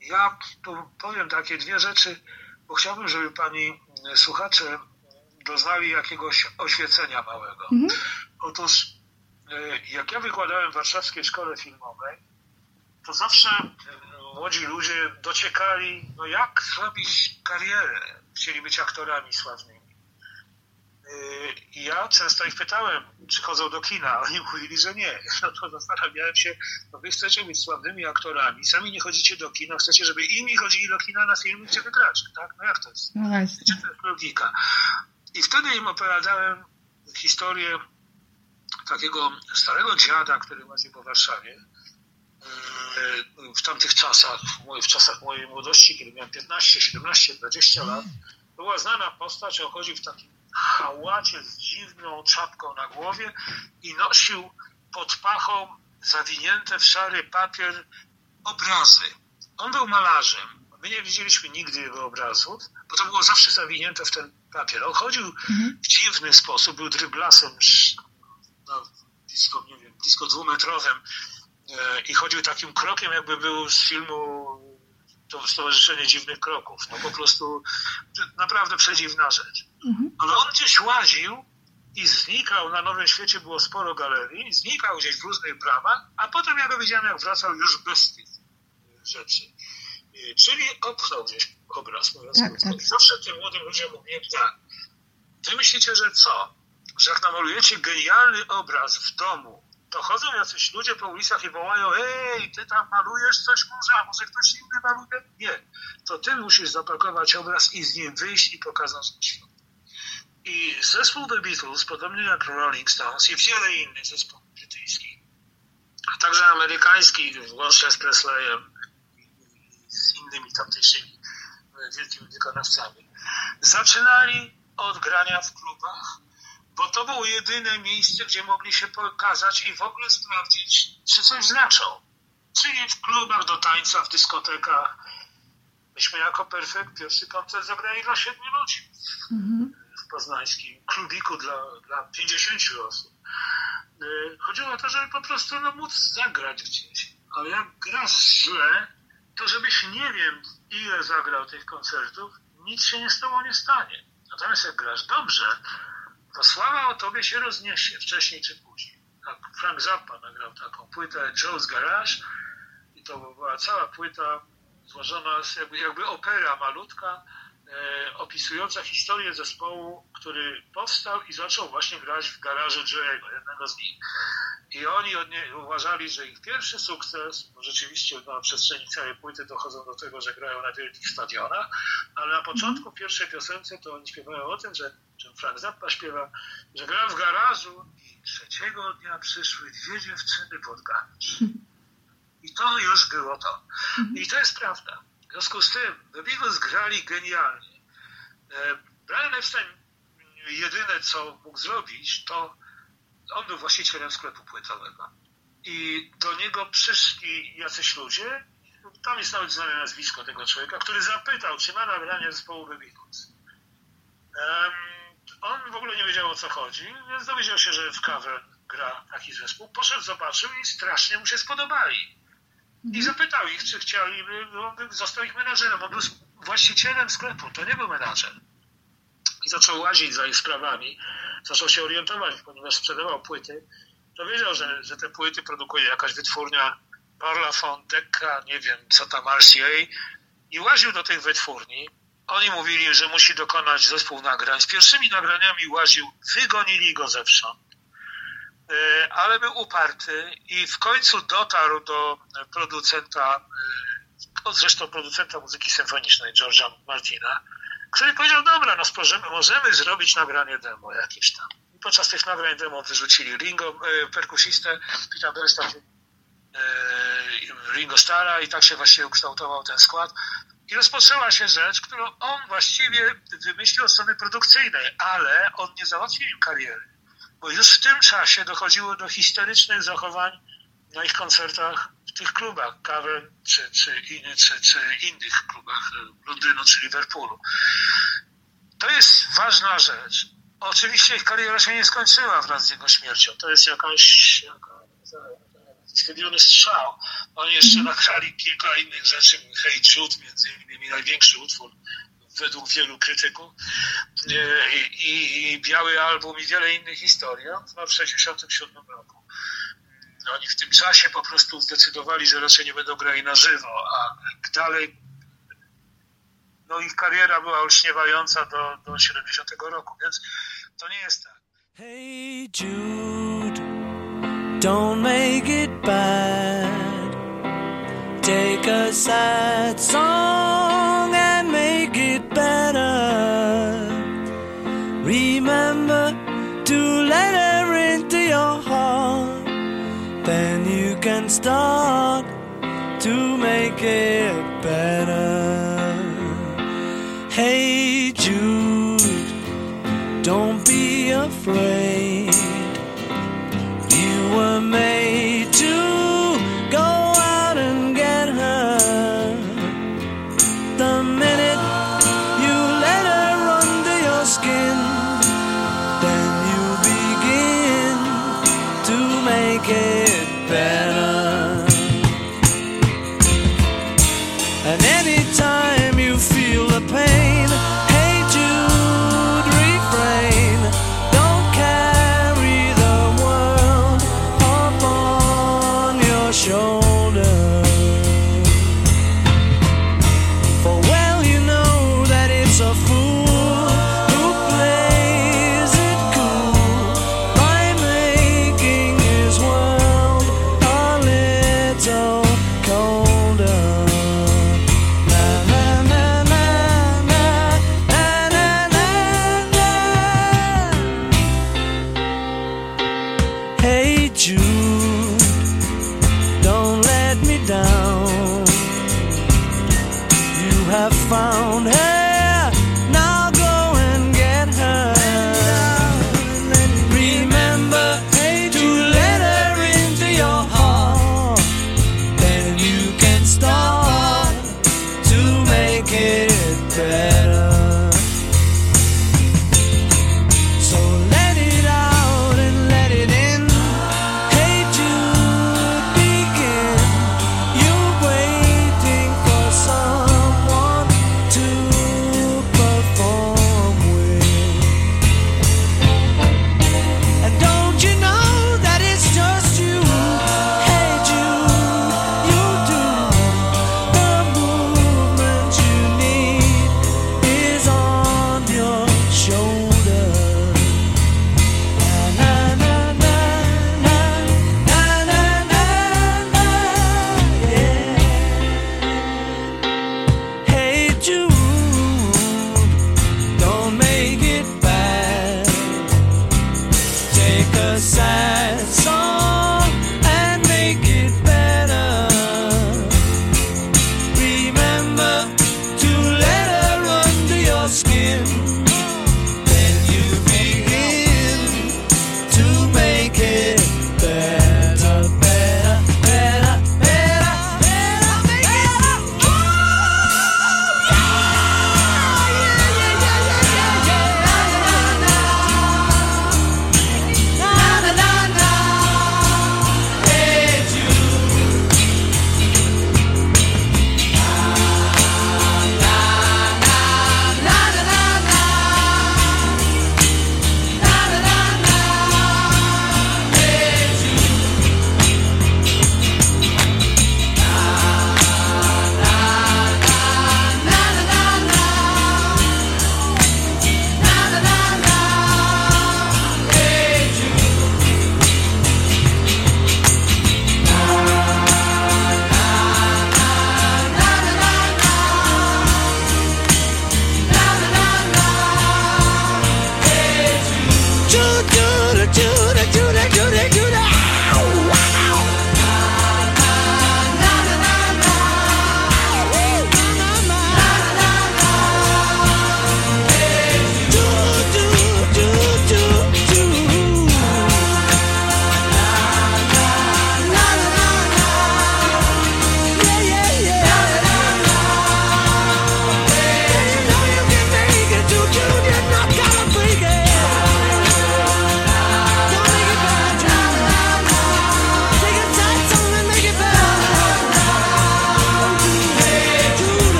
Ja tu powiem takie dwie rzeczy, bo chciałbym, żeby pani słuchacze doznali jakiegoś oświecenia małego. Mhm. Otóż, e, jak ja wykładałem w Warszawskiej Szkole Filmowej, to zawsze e, młodzi ludzie dociekali, no jak zrobić karierę. Chcieli być aktorami sławnymi. I ja często ich pytałem, czy chodzą do kina. Oni mówili, że nie. No to zastanawiałem się, no wy chcecie być sławnymi aktorami, sami nie chodzicie do kina, chcecie, żeby inni chodzili do kina na filmy, gdzie wygracie, tak? No jak to jest? No właśnie. Gdzie to jest logika? I wtedy im opowiadałem historię takiego starego dziada, który łaził po Warszawie w tamtych czasach, w czasach mojej młodości, kiedy miałem 15, 17, 20 lat, była znana postać, on chodził w takim hałacie z dziwną czapką na głowie i nosił pod pachą zawinięte w szary papier obrazy. On był malarzem. My nie widzieliśmy nigdy jego obrazów, bo to było zawsze zawinięte w ten papier. On chodził mhm. w dziwny sposób, był dryblasem no, blisko, nie wiem, blisko dwumetrowym e, i chodził takim krokiem, jakby był z filmu to Stowarzyszenie Dziwnych Kroków. No po prostu naprawdę przedziwna rzecz. Mhm. Ale on gdzieś łaził i znikał, na Nowym Świecie było sporo galerii, znikał gdzieś w różnych bramach, a potem ja go widziałem, jak wracał już bez tych rzeczy. Czyli opchnął gdzieś obraz, mówiąc tak, tak. Zawsze tym młodym ludziom mówiłem tak, wy myślicie, że co? Że jak namalujecie genialny obraz w domu, to chodzą jacyś ludzie po ulicach i wołają ej, ty tam malujesz coś może, a może ktoś inny maluje? Nie. To ty musisz zapakować obraz i z nim wyjść i pokazać świat. I zespół The Beatles, podobnie jak Rolling Stones i wiele innych zespołów brytyjskich, a także amerykańskich, włącznie z Presleyem i z innymi tamtejszymi wielkimi wykonawcami, zaczynali od grania w klubach, bo to było jedyne miejsce, gdzie mogli się pokazać i w ogóle sprawdzić, czy coś znaczą. Czyli w klubach do tańca, w dyskotekach. Myśmy jako Perfekt pierwszy koncert zagrali dla siedmiu ludzi mhm. w poznańskim klubiku dla, dla 50 osób. Y, chodziło o to, żeby po prostu no, móc zagrać gdzieś. Ale jak grasz źle, to żebyś nie wiem, ile zagrał tych koncertów, nic się nie z tobą nie stanie. Natomiast jak grasz dobrze, to sława o tobie się rozniesie wcześniej czy później. Tak, Frank Zappa nagrał taką płytę Joe's Garage i to była cała płyta złożona jakby, jakby opera malutka, opisująca historię zespołu, który powstał i zaczął właśnie grać w garażu Joe'ego, jednego z nich. I oni uważali, że ich pierwszy sukces, bo rzeczywiście na przestrzeni całej płyty dochodzą do tego, że grają na wielkich stadionach, ale na początku pierwszej piosence to oni śpiewają o tym, że czym Frank Zappa śpiewa, że gra w garażu i trzeciego dnia przyszły dwie dziewczyny pod garaż. I to już było to. I to jest prawda. W związku z tym The Beatles grali genialnie. E, Brian Epstein jedyne, co mógł zrobić, to on był właścicielem sklepu płytowego. I do niego przyszli jacyś ludzie, tam jest nawet znane nazwisko tego człowieka, który zapytał, czy ma nagranie zespołu The Beatles. Um, on w ogóle nie wiedział o co chodzi, więc dowiedział się, że w kawę gra taki zespół. Poszedł, zobaczył i strasznie mu się spodobali. I zapytał ich, czy chcieliby, no, został ich menadżerem. On był właścicielem sklepu, to nie był menadżer. I zaczął łazić za ich sprawami zaczął się orientować, ponieważ sprzedawał płyty, to wiedział, że, że te płyty produkuje jakaś wytwórnia Parlophone, Decca, nie wiem, co tam, RCA i łaził do tych wytwórni. Oni mówili, że musi dokonać zespół nagrań. Z pierwszymi nagraniami łaził, wygonili go zewsząd. E, ale był uparty i w końcu dotarł do producenta, e, zresztą producenta muzyki symfonicznej, George'a Martina, który powiedział, dobra, no możemy, zrobić nagranie demo jakieś tam. I podczas tych nagrań demo wyrzucili Ringo, e, perkusistę, Peter Bersta, Ringo Stara i tak się właściwie ukształtował ten skład. I rozpoczęła się rzecz, którą on właściwie wymyślił od strony produkcyjnej, ale on nie załatwił im kariery. Bo już w tym czasie dochodziło do historycznych zachowań na ich koncertach w tych klubach, Cavern czy, czy, czy, czy innych klubach e, Londynu czy Liverpoolu. To jest ważna rzecz. Oczywiście ich kariera się nie skończyła wraz z jego śmiercią. To jest jakaś, schyliony strzał. Oni jeszcze nagrali kilka innych rzeczy, Hey Jude, między innymi największy utwór według wielu krytyków i, i, i Biały Album i wiele innych historii. On w 1967 roku. Oni w tym czasie po prostu zdecydowali, że raczej nie będą grali na żywo, a dalej no ich kariera była olśniewająca do, do 70 roku, więc to nie jest tak. Hey Jude, don't make it bad. Take a sad song start to make it better. Hey Jude, don't be afraid.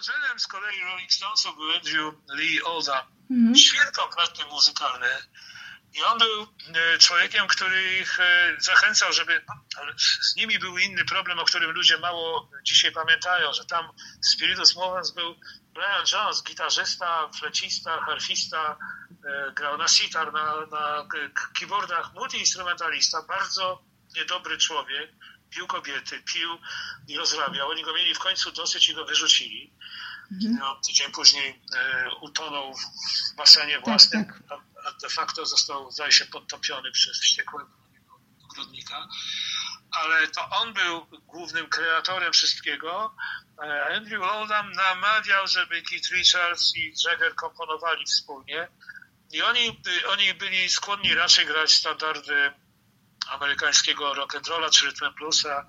Menadżerem z kolei Rolling Stonesów był Andrew Lee Oldham. Świetnokrotny muzykalny. I on był e, człowiekiem, który ich e, zachęcał, żeby. Ale z nimi był inny problem, o którym ludzie mało dzisiaj pamiętają, że tam Spiritus Movens był Brian Jones, gitarzysta, flecista, harfista, e, grał na sitar, na, na keyboardach, multiinstrumentalista, bardzo niedobry człowiek, pił kobiety, pił i rozrabiał. Oni go mieli w końcu dosyć i go wyrzucili. No, tydzień później e, utonął w basenie własnym, tak. a- a de facto został, zdaje się, podtopiony przez wściekłego ogrodnika. Ale to on był głównym kreatorem wszystkiego. E, Andrew Oldham namawiał, żeby Keith Richards i Jagger komponowali wspólnie. I oni, by- oni byli skłonni raczej grać standardy amerykańskiego rock'n'rolla, czy rytm bluesa,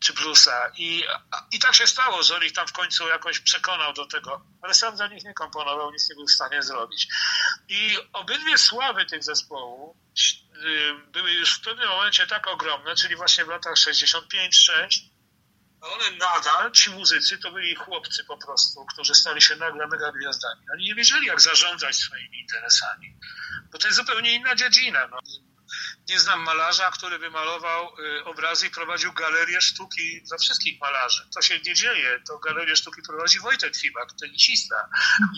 czy bluesa. I, I tak się stało, że on ich tam w końcu jakoś przekonał do tego, ale sam za nich nie komponował, nic nie był w stanie zrobić. I obydwie sławy tych zespołów były już w pewnym momencie tak ogromne, czyli właśnie w latach 65-6, a one nadal, ci muzycy, to byli chłopcy po prostu, którzy stali się nagle mega gwiazdami. Oni nie wiedzieli, jak zarządzać swoimi interesami, bo to jest zupełnie inna dziedzina. No. Nie znam malarza, który by malował y, obrazy i prowadził galerię sztuki dla wszystkich malarzy. To się nie dzieje. To galerię sztuki prowadzi Wojtek Fibak, tenisista,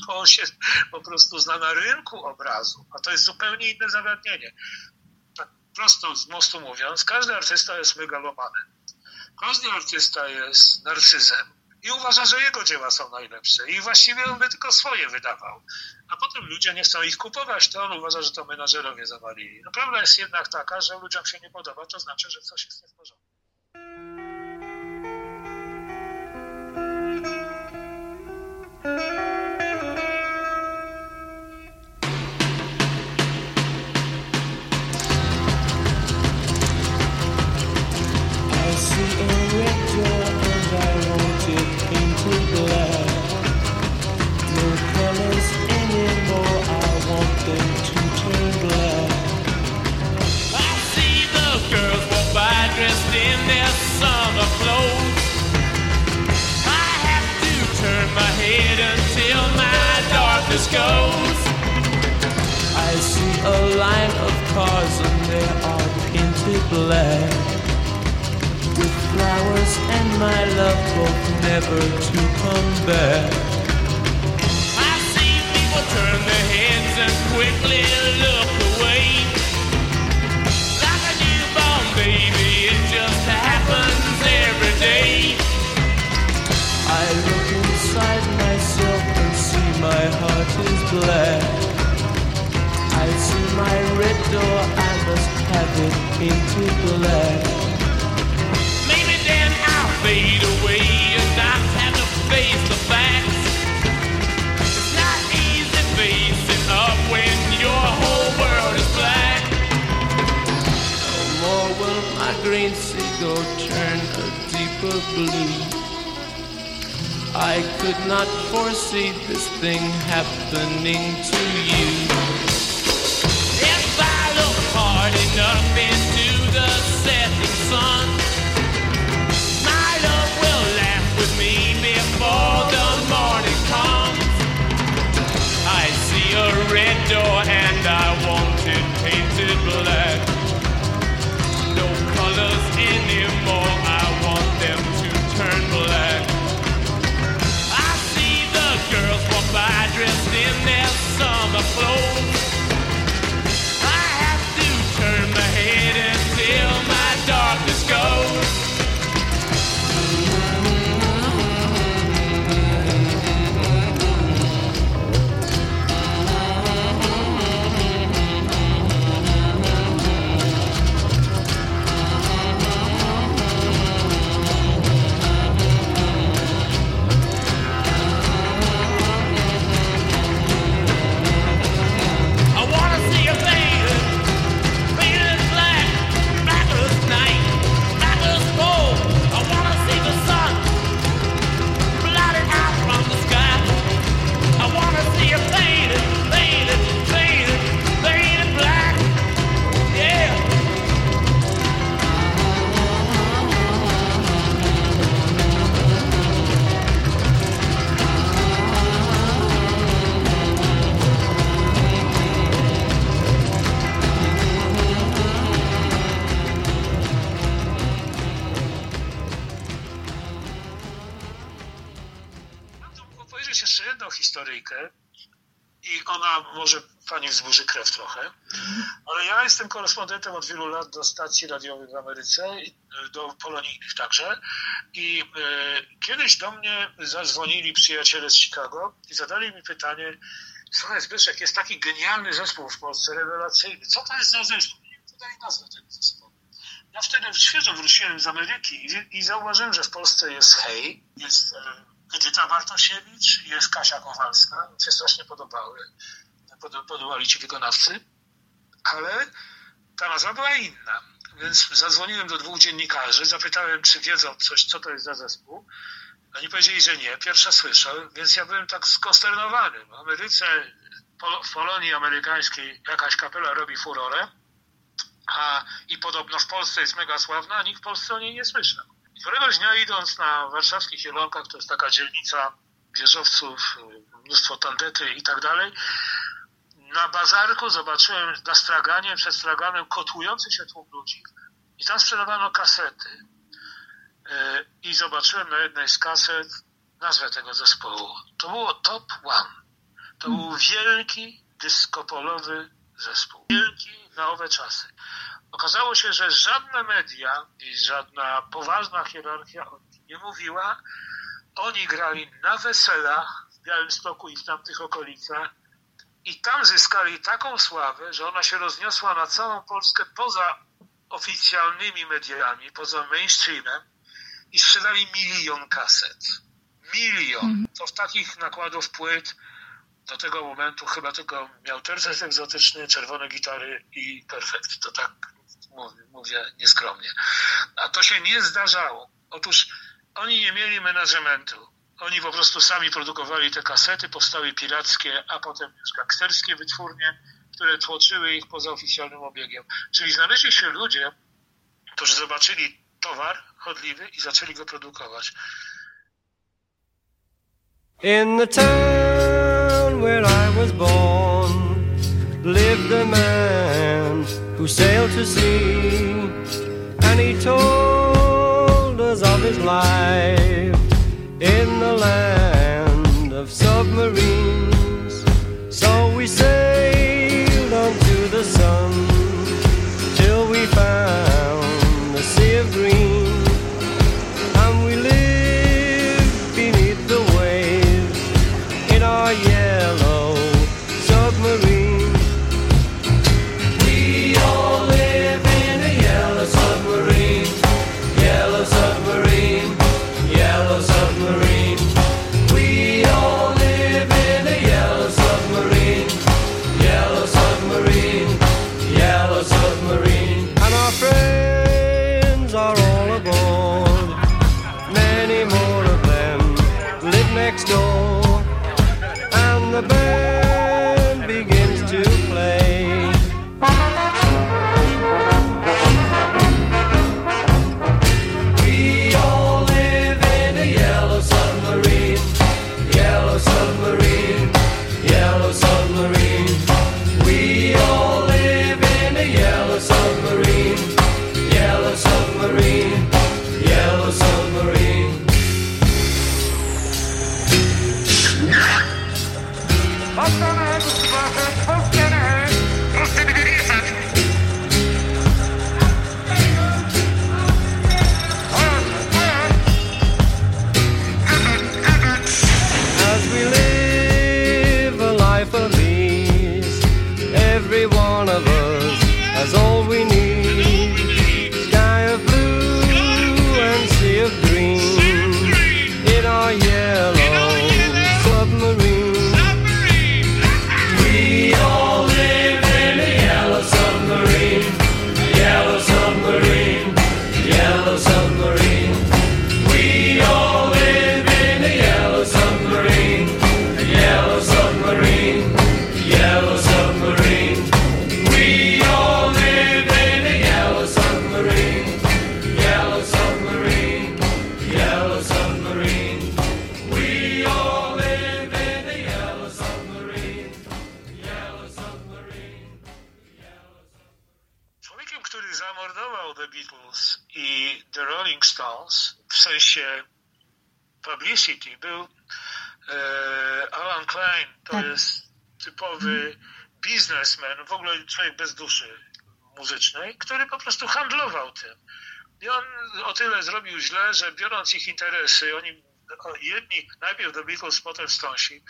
bo on się po prostu zna na rynku obrazu, a to jest zupełnie inne zagadnienie. Tak prosto z mostu mówiąc, każdy artysta jest megalomanem. Każdy artysta jest narcyzem i uważa, że jego dzieła są najlepsze i właściwie on by tylko swoje wydawał. A potem ludzie nie chcą ich kupować, to on uważa, że to menażerowie zawalili. No prawda jest jednak taka, że ludziom się nie podoba, to znaczy, że coś jest nie w porządku. Goes. I see a line of cars and they are painted black with flowers and my love hope never to come back. I see people turn their heads and quickly look away. Like a newborn baby, it just happens every day. I my heart is black. I see my red door, I must have it painted black. Maybe then I'll fade away and not have to face the facts. It's not easy facing up when your whole world is black. No more will my green seagull turn a deeper blue. I could not foresee this thing happening to you. If I look hard enough into the setting sun, my love will laugh with me before the morning comes. I see a red door and I want it painted black. No colors anymore, blow. Pani wzburzy krew trochę, ale ja jestem korespondentem od wielu lat do stacji radiowych w Ameryce, e, do polonijnych także i e, kiedyś do mnie zadzwonili przyjaciele z Chicago i zadali mi pytanie, Słuchaj, Zbyszek, jest taki genialny zespół w Polsce, rewelacyjny. Co to jest za zespół? Nie podaj nazwę tego zespołu. Ja wtedy świeżo wróciłem z Ameryki i, i zauważyłem, że w Polsce jest Hej, jest e, Edyta Bartosiewicz, jest Kasia Kowalska. Mi się strasznie podobały. Pod, podobali ci wykonawcy, ale ta nazwa była inna. Więc zadzwoniłem do dwóch dziennikarzy, zapytałem, czy wiedzą coś, co to jest za zespół. Oni powiedzieli, że nie, pierwsza słyszał, więc ja byłem tak skonsternowany. W Ameryce, w Polonii amerykańskiej jakaś kapela robi furorę, a i podobno w Polsce jest mega sławna, a nikt w Polsce o niej nie słyszał. I któregoś dnia idąc na warszawskich Jelonkach, to jest taka dzielnica wieżowców, mnóstwo tandety i tak dalej, na bazarku zobaczyłem na straganie, przed straganem kotłujący się tłum ludzi i tam sprzedawano kasety. E, I zobaczyłem na jednej z kaset nazwę tego zespołu. To było Top One. To był wielki dyskopolowy zespół. Wielki na owe czasy. Okazało się, że żadne media i żadna poważna hierarchia o nich nie mówiła. Oni grali na weselach w Białymstoku i w tamtych okolicach i tam zyskali taką sławę, że ona się rozniosła na całą Polskę poza oficjalnymi mediami, poza mainstreamem i sprzedali milion kaset. Milion. To w takich nakładów płyt do tego momentu chyba tylko miał terces egzotyczny, czerwone gitary i perfekt. To tak mówię, mówię nieskromnie. A to się nie zdarzało. Otóż oni nie mieli managementu. Oni po prostu sami produkowali te kasety, powstały pirackie, a potem już gangsterskie wytwórnie, które tłoczyły ich poza oficjalnym obiegiem. Czyli znaleźli się ludzie, którzy zobaczyli towar chodliwy i zaczęli go produkować. In the town where I was born lived a man who sailed to sea and he told us of his life in the land of submarines. So we sailed biznesmen, w ogóle człowiek bez duszy muzycznej, który po prostu handlował tym. I on o tyle zrobił źle, że biorąc ich interesy, oni jedni najpierw do Beatles, potem Stonsi,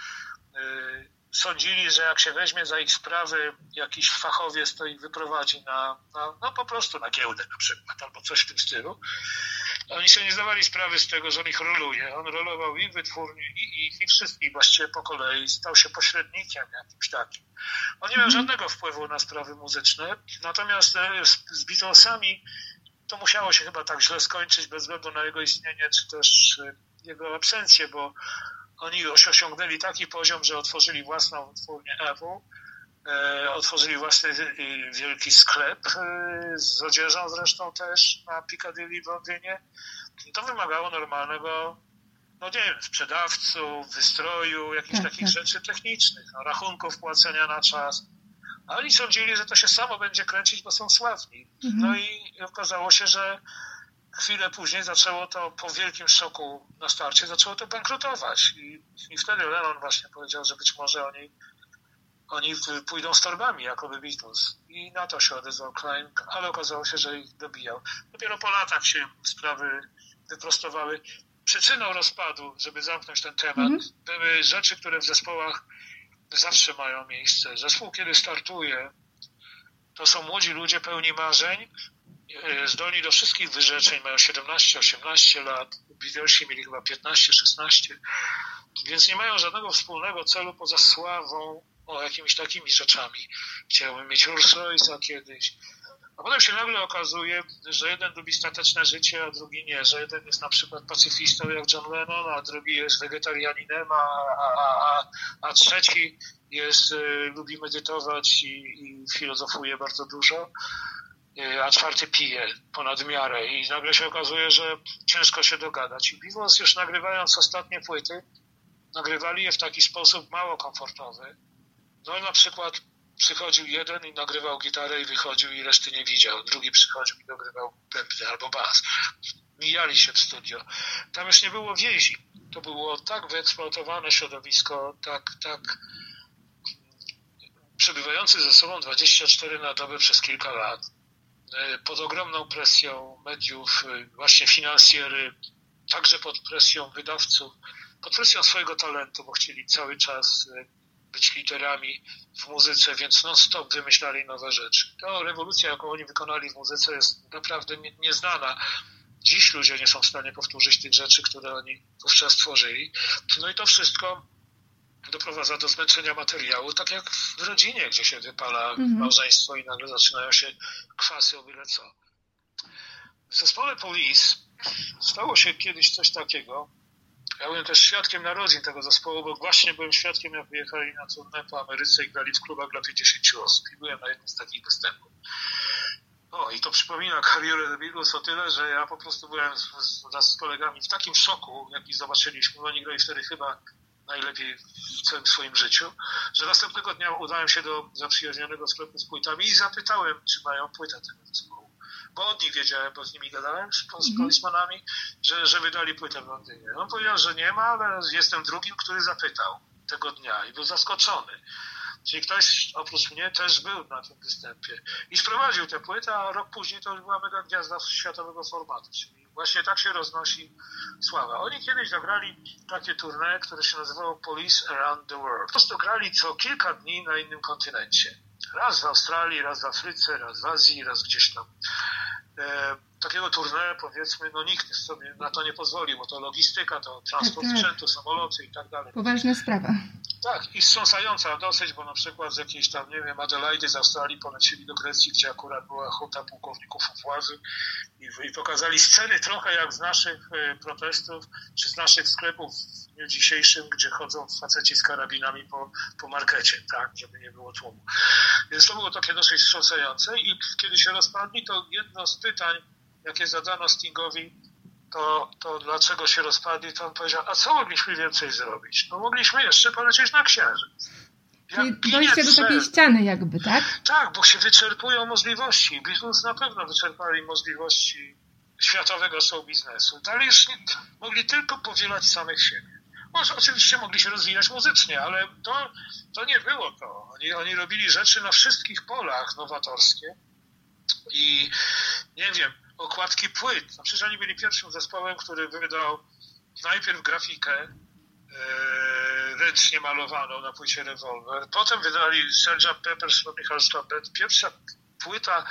yy, sądzili, że jak się weźmie za ich sprawy jakiś fachowiec, to ich wyprowadzi na, na no po prostu na giełdę na przykład, albo coś w tym stylu. Oni sobie nie zdawali sprawy z tego, że on ich roluje. On rolował i wytwórni, i ich, i wszystkich właściwie po kolei. Stał się pośrednikiem jakimś takim. On nie miał żadnego wpływu na sprawy muzyczne, natomiast e, z, z Beatlesami to musiało się chyba tak źle skończyć bez względu na jego istnienie, czy też e, jego absencję, bo oni już osiągnęli taki poziom, że otworzyli własną wytwórnię Apple, otworzyli własny e, wielki sklep e, z odzieżą zresztą też na Piccadilly w Londynie. I to wymagało normalnego, no nie wiem, sprzedawców, wystroju, jakichś Tak, takich tak. rzeczy technicznych, no, rachunków płacenia na czas. A oni sądzili, że to się samo będzie kręcić, bo są sławni. No i okazało się, że chwilę później zaczęło to, po wielkim szoku na starcie, zaczęło to bankrutować. I, i wtedy Lennon właśnie powiedział, że być może oni, oni pójdą z torbami, jakoby Beatles. I na to się odezwał Klein, ale okazało się, że ich dobijał. Dopiero po latach się sprawy wyprostowały. Przyczyną rozpadu, żeby zamknąć ten temat, były rzeczy, które w zespołach zawsze mają miejsce. Zespół, kiedy startuje, to są młodzi ludzie pełni marzeń, zdolni do wszystkich wyrzeczeń, mają 17-18 lat, Beatlesi mieli chyba 15-16, więc nie mają żadnego wspólnego celu poza sławą o jakimiś takimi rzeczami. Chciałbym mieć Rolls Royce'a kiedyś. A potem się nagle okazuje, że jeden lubi stateczne życie, a drugi nie, że jeden jest na przykład pacyfistą jak John Lennon, a drugi jest wegetarianinem, a, a, a, a, trzeci jest, y, lubi medytować i, i filozofuje bardzo dużo, a czwarty pije ponad miarę i nagle się okazuje, że ciężko się dogadać. I Beatles już nagrywając ostatnie płyty, nagrywali je w taki sposób mało komfortowy. No na przykład przychodził jeden i nagrywał gitarę i wychodził i reszty nie widział. Drugi przychodził i nagrywał bębny albo bas. Mijali się w studio. Tam już nie było więzi. To było tak wyeksploatowane środowisko, tak, tak przebywający ze sobą 24 na dobę przez kilka lat. E, Pod ogromną presją mediów, e, właśnie finansjery, także pod presją wydawców, pod presją swojego talentu, bo chcieli cały czas e, być liderami w muzyce, więc non-stop wymyślali nowe rzeczy. Ta rewolucja, jaką oni wykonali w muzyce jest naprawdę nie- nieznana. Dziś ludzie nie są w stanie powtórzyć tych rzeczy, które oni wówczas tworzyli. No i to wszystko doprowadza do zmęczenia materiału, tak jak w rodzinie, gdzie się wypala małżeństwo i nagle zaczynają się kwasy o byle co. W zespole Police stało się kiedyś coś takiego, ja byłem też świadkiem narodzin tego zespołu, bo właśnie byłem świadkiem, jak wyjechali na turnę po Ameryce i grali w klubach dla 50 osób. I byłem na jednym z takich występów. O, i to przypomina karierę The Beatles o tyle, że ja po prostu byłem z, z, z kolegami w takim szoku, jaki zobaczyliśmy, oni grali wtedy chyba najlepiej w całym swoim życiu, że następnego dnia udałem się do zaprzyjaźnionego sklepu z płytami i zapytałem, czy mają płytę tego zespołu. Bo od nich wiedziałem, bo z nimi gadałem, z, z polismanami, że, że wydali płytę w Londynie. On powiedział, że nie ma, ale jestem drugim, który zapytał tego dnia i był zaskoczony. Czyli ktoś oprócz mnie też był na tym występie i sprowadził tę płytę, a rok później to już była mega gwiazda światowego formatu. Czyli właśnie tak się roznosi sława. Oni kiedyś zagrali takie tournée, które się nazywało Police Around the World. Po prostu grali co kilka dni na innym kontynencie. Raz w Australii, raz w Afryce, raz w Azji, raz gdzieś tam. Takiego tournée powiedzmy, no nikt sobie na to nie pozwolił, bo to logistyka, to transport Tak, tak. sprzętu, samoloty i tak dalej. Poważna sprawa. Tak, i wstrząsająca dosyć, bo na przykład z jakiejś tam, nie wiem, Adelaide z Australii polecili do Grecji, gdzie akurat była huta pułkowników władzy i, i pokazali sceny trochę jak z naszych e, protestów, czy z naszych sklepów w dniu dzisiejszym, gdzie chodzą faceci z karabinami po, po markecie, tak, żeby nie było tłumu. Więc to było takie dosyć wstrząsające i kiedy się rozpadli, to jedno z pytań, jakie zadano Stingowi, to, to dlaczego się rozpadli, to on powiedział, a co mogliśmy więcej zrobić? No mogliśmy jeszcze polecieć na księżyc. Jak Czyli dojście do takiej ściany jakby, tak? Tak, bo się wyczerpują możliwości. Beatles na pewno wyczerpali możliwości światowego show biznesu. Dalej już nie, mogli tylko powielać samych siebie. Może oczywiście mogli się rozwijać muzycznie, ale to, to nie było to. Oni, oni robili rzeczy na wszystkich polach nowatorskie i nie wiem, okładki płyt. No przecież oni byli pierwszym zespołem, który wydał najpierw grafikę e, ręcznie malowaną na płycie Revolver. Potem wydali Sgt. Pepper's Lonely Hearts Club. Pierwsza płyta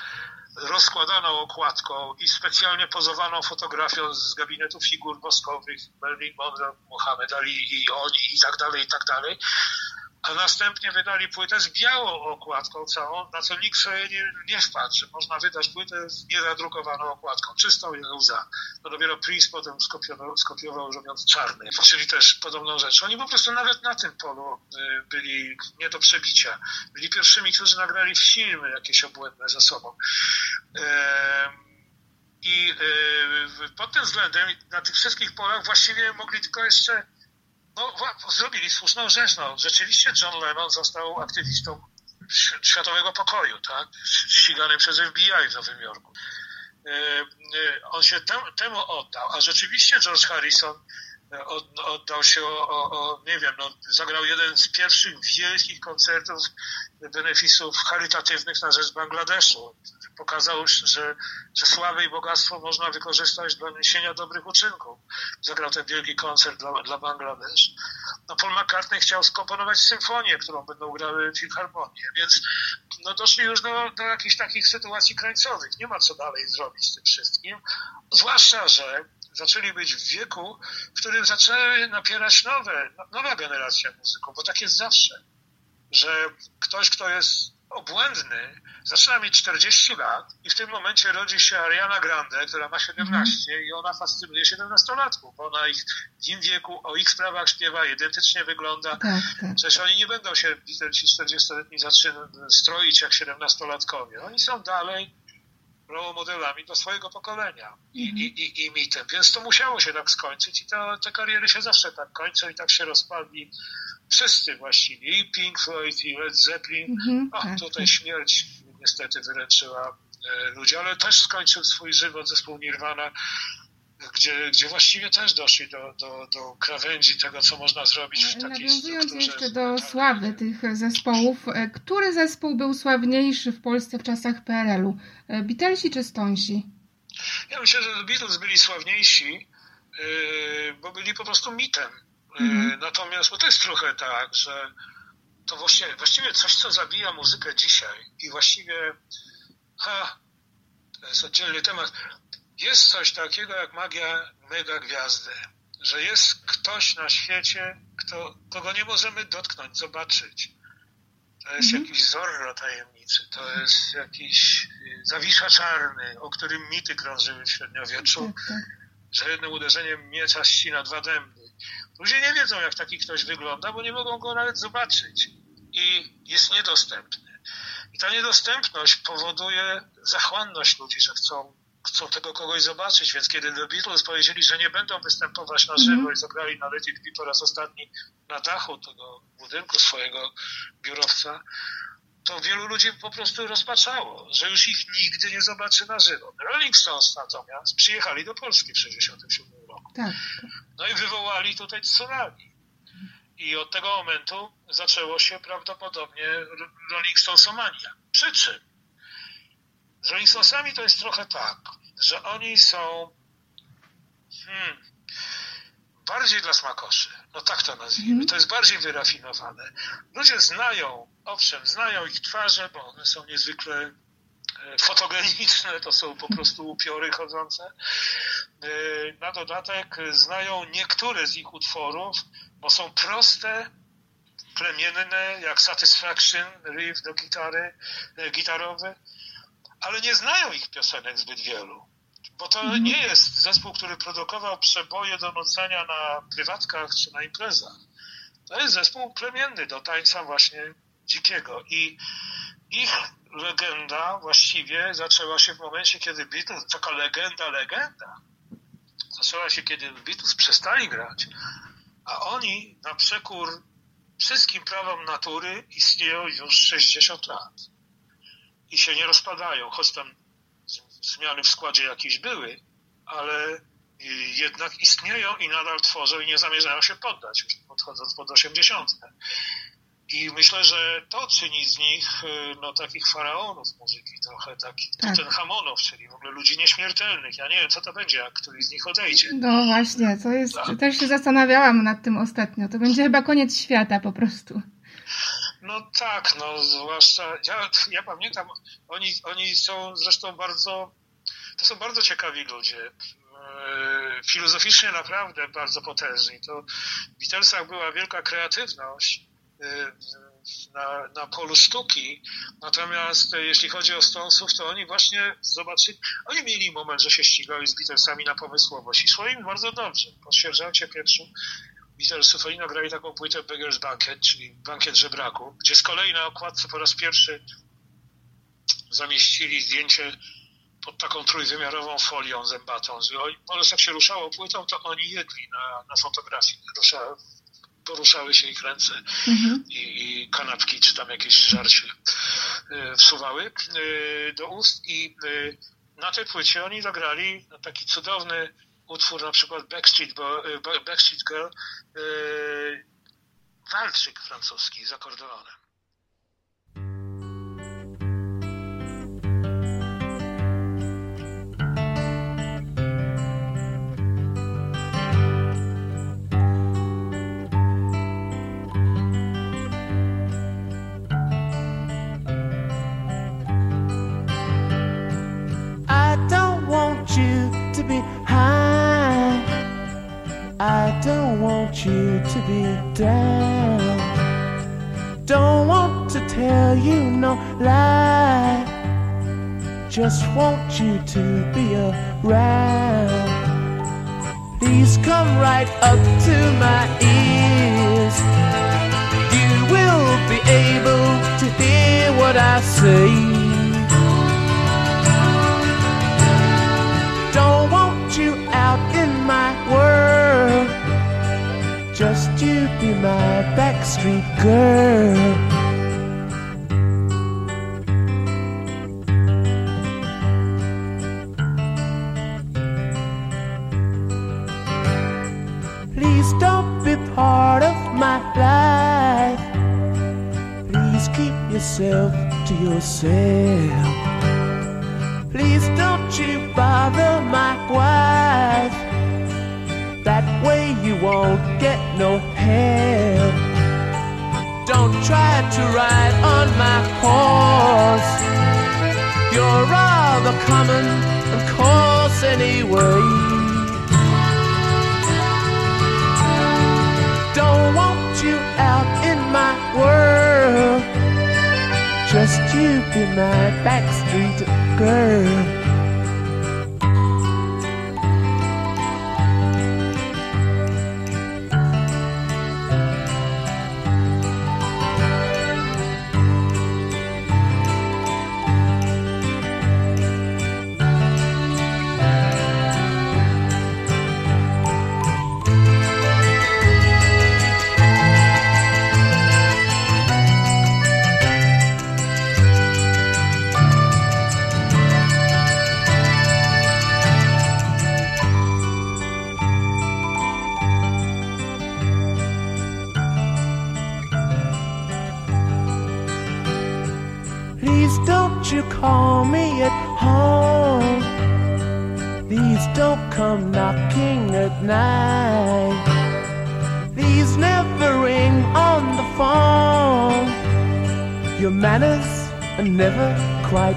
rozkładaną okładką i specjalnie pozowaną fotografią z gabinetu figur woskowych Marilyn Monroe, Muhammad Ali i oni i tak dalej, i tak dalej a następnie wydali płytę z białą okładką całą, na co nikt sobie nie, nie wpadł, że można wydać płytę z niezadrukowaną okładką, czystą i łza. To dopiero Prince potem skopiował, skopiował robiąc czarny, czyli też podobną rzecz. Oni po prostu nawet na tym polu y, byli nie do przebicia. Byli pierwszymi, którzy nagrali filmy jakieś obłędne ze sobą. I y, pod tym względem na tych wszystkich polach właściwie mogli tylko jeszcze no, zrobili słuszną rzecz. No. Rzeczywiście John Lennon został aktywistą światowego pokoju, tak? ścigany przez FBI w Nowym Jorku. E, e, on się temu oddał, a rzeczywiście George Harrison e, oddał się o, o, nie wiem, no, zagrał jeden z pierwszych wielkich koncertów benefisów charytatywnych na rzecz Bangladeszu pokazał, że, że sławę i bogactwo można wykorzystać do niesienia dobrych uczynków. Zagrał ten wielki koncert dla, dla Bangladesz. No Paul McCartney chciał skomponować symfonię, którą będą grały filharmonie, więc no doszli już do, do jakichś takich sytuacji krańcowych. Nie ma co dalej zrobić z tym wszystkim. Zwłaszcza, że zaczęli być w wieku, w którym zaczęły napierać nowe, nowa generacja muzyków, bo tak jest zawsze, że ktoś, kto jest obłędny, zaczyna mieć 40 lat i w tym momencie rodzi się Ariana Grande, która ma 17 mm. i ona fascynuje 17-latków, bo ona ich, w im wieku o ich sprawach śpiewa, identycznie wygląda. Tak, tak. Przecież oni nie będą się ci 40-letni zaczyna stroić jak 17-latkowie. Oni są dalej modelami do swojego pokolenia i, mm. i, i, i mitem. Więc to musiało się tak skończyć i to, te kariery się zawsze tak kończą i tak się rozpadli wszyscy właściwie, i Pink Floyd, i Led Zeppelin. -hmm, o, tak, tutaj tak. śmierć niestety wyręczyła e, ludzi, ale też skończył swój żywot zespół Nirvana, gdzie, gdzie właściwie też doszli do, do, do krawędzi tego, co można zrobić w takiej Nawiązując jeszcze do sławy tych zespołów, e, który zespół był sławniejszy w Polsce w czasach PRL-u? E, Beatlesi czy Stonesi? Ja myślę, że Beatles byli sławniejsi, bo byli po prostu mitem Mhm. Natomiast, bo to jest trochę tak, że to właściwie, właściwie coś, co zabija muzykę dzisiaj i właściwie, ha, to jest oddzielny temat, jest coś takiego jak magia mega gwiazdy, że jest ktoś na świecie, kto, kogo nie możemy dotknąć, zobaczyć. To jest mhm. jakiś Zorro tajemnicy, to jest jakiś y, Zawisza Czarny, o którym mity krążyły w średniowieczu, tak, tak. że jednym uderzeniem miecza ścina dwa dęby. Ludzie nie wiedzą, jak taki ktoś wygląda, bo nie mogą go nawet zobaczyć. I jest niedostępny. I ta niedostępność powoduje zachłanność ludzi, że chcą, chcą tego kogoś zobaczyć. Więc kiedy The Beatles powiedzieli, że nie będą występować na żywo -hmm. i zagrali na Let It Be po raz ostatni na dachu tego budynku swojego biurowca, to wielu ludzi po prostu rozpaczało, że już ich nigdy nie zobaczy na żywo. Rolling Stones natomiast przyjechali do Polski w 1967 roku. Tak, tak. No i wywołali tutaj tsunami. I od tego momentu zaczęło się prawdopodobnie Rolling Stonesomania. Przy czym z Rolling Stonesami to jest trochę tak, że oni są hmm, bardziej dla smakoszy. No tak to nazwijmy. Mhm. To jest bardziej wyrafinowane. Ludzie znają, owszem, znają ich twarze, bo one są niezwykle fotogeniczne, to są po prostu upiory chodzące. E, na dodatek znają niektóre z ich utworów, bo są proste, plemienne, jak Satisfaction, riff do gitary, e, gitarowy, ale nie znają ich piosenek zbyt wielu. Bo to mhm. nie jest zespół, który produkował przeboje do nocenia na prywatkach czy na imprezach. To jest zespół plemienny do tańca właśnie dzikiego. I ich legenda właściwie zaczęła się w momencie, kiedy Beatles, taka legenda, legenda, zaczęła się, kiedy Beatles przestali grać, a oni na przekór wszystkim prawom natury istnieją już 60 lat i się nie rozpadają, choć tam zmiany w składzie jakieś były, ale jednak istnieją i nadal tworzą i nie zamierzają się poddać, już podchodząc pod 80. I myślę, że to czyni z nich y, no, takich faraonów muzyki, trochę takich Tak. Tutenhamonów, czyli w ogóle ludzi nieśmiertelnych. Ja nie wiem, co to będzie, jak któryś z nich odejdzie. No właśnie, to jest, też się zastanawiałam nad tym ostatnio. To będzie chyba koniec świata po prostu. No tak, no zwłaszcza, ja, ja pamiętam, oni, oni są zresztą bardzo, to są bardzo ciekawi ludzie. E, Filozoficznie naprawdę bardzo potężni. To w Beatlesach była wielka kreatywność na, na polu sztuki, natomiast e, jeśli chodzi o Stonesów, to oni właśnie zobaczyli, oni mieli moment, że się ścigali z Beatlesami na pomysłowość i szło im bardzo dobrze. Po sierżancie pierwszym Beatlesów oni nagrali taką płytę Beggar's Banquet, czyli Bankiet Żebraku, gdzie z kolei na okładce po raz pierwszy zamieścili zdjęcie pod taką trójwymiarową folią zębatą. Że oni, po się ruszało płytą, to oni jedli na, na fotografii. Rusza, poruszały się ich ręce i, i kanapki, czy tam jakieś żarcie wsuwały y, do ust i y, na tej płycie oni zagrali taki cudowny utwór, na przykład Backstreet, Bo, Ba- Backstreet Girl, walczyk francuski z akordeonem. Don't want you to be down. Don't want to tell you no lie. Just want you to be around. Please come right up to my ears. You will be able to hear what I say. Just you be my backstreet girl. Please don't be part of my life. Please keep yourself to yourself. Please don't you bother my wife. That way you won't get no help. Don't try to ride on my horse. You're rather common and coarse anyway. Don't want you out in my world. Just you be my backstreet girl.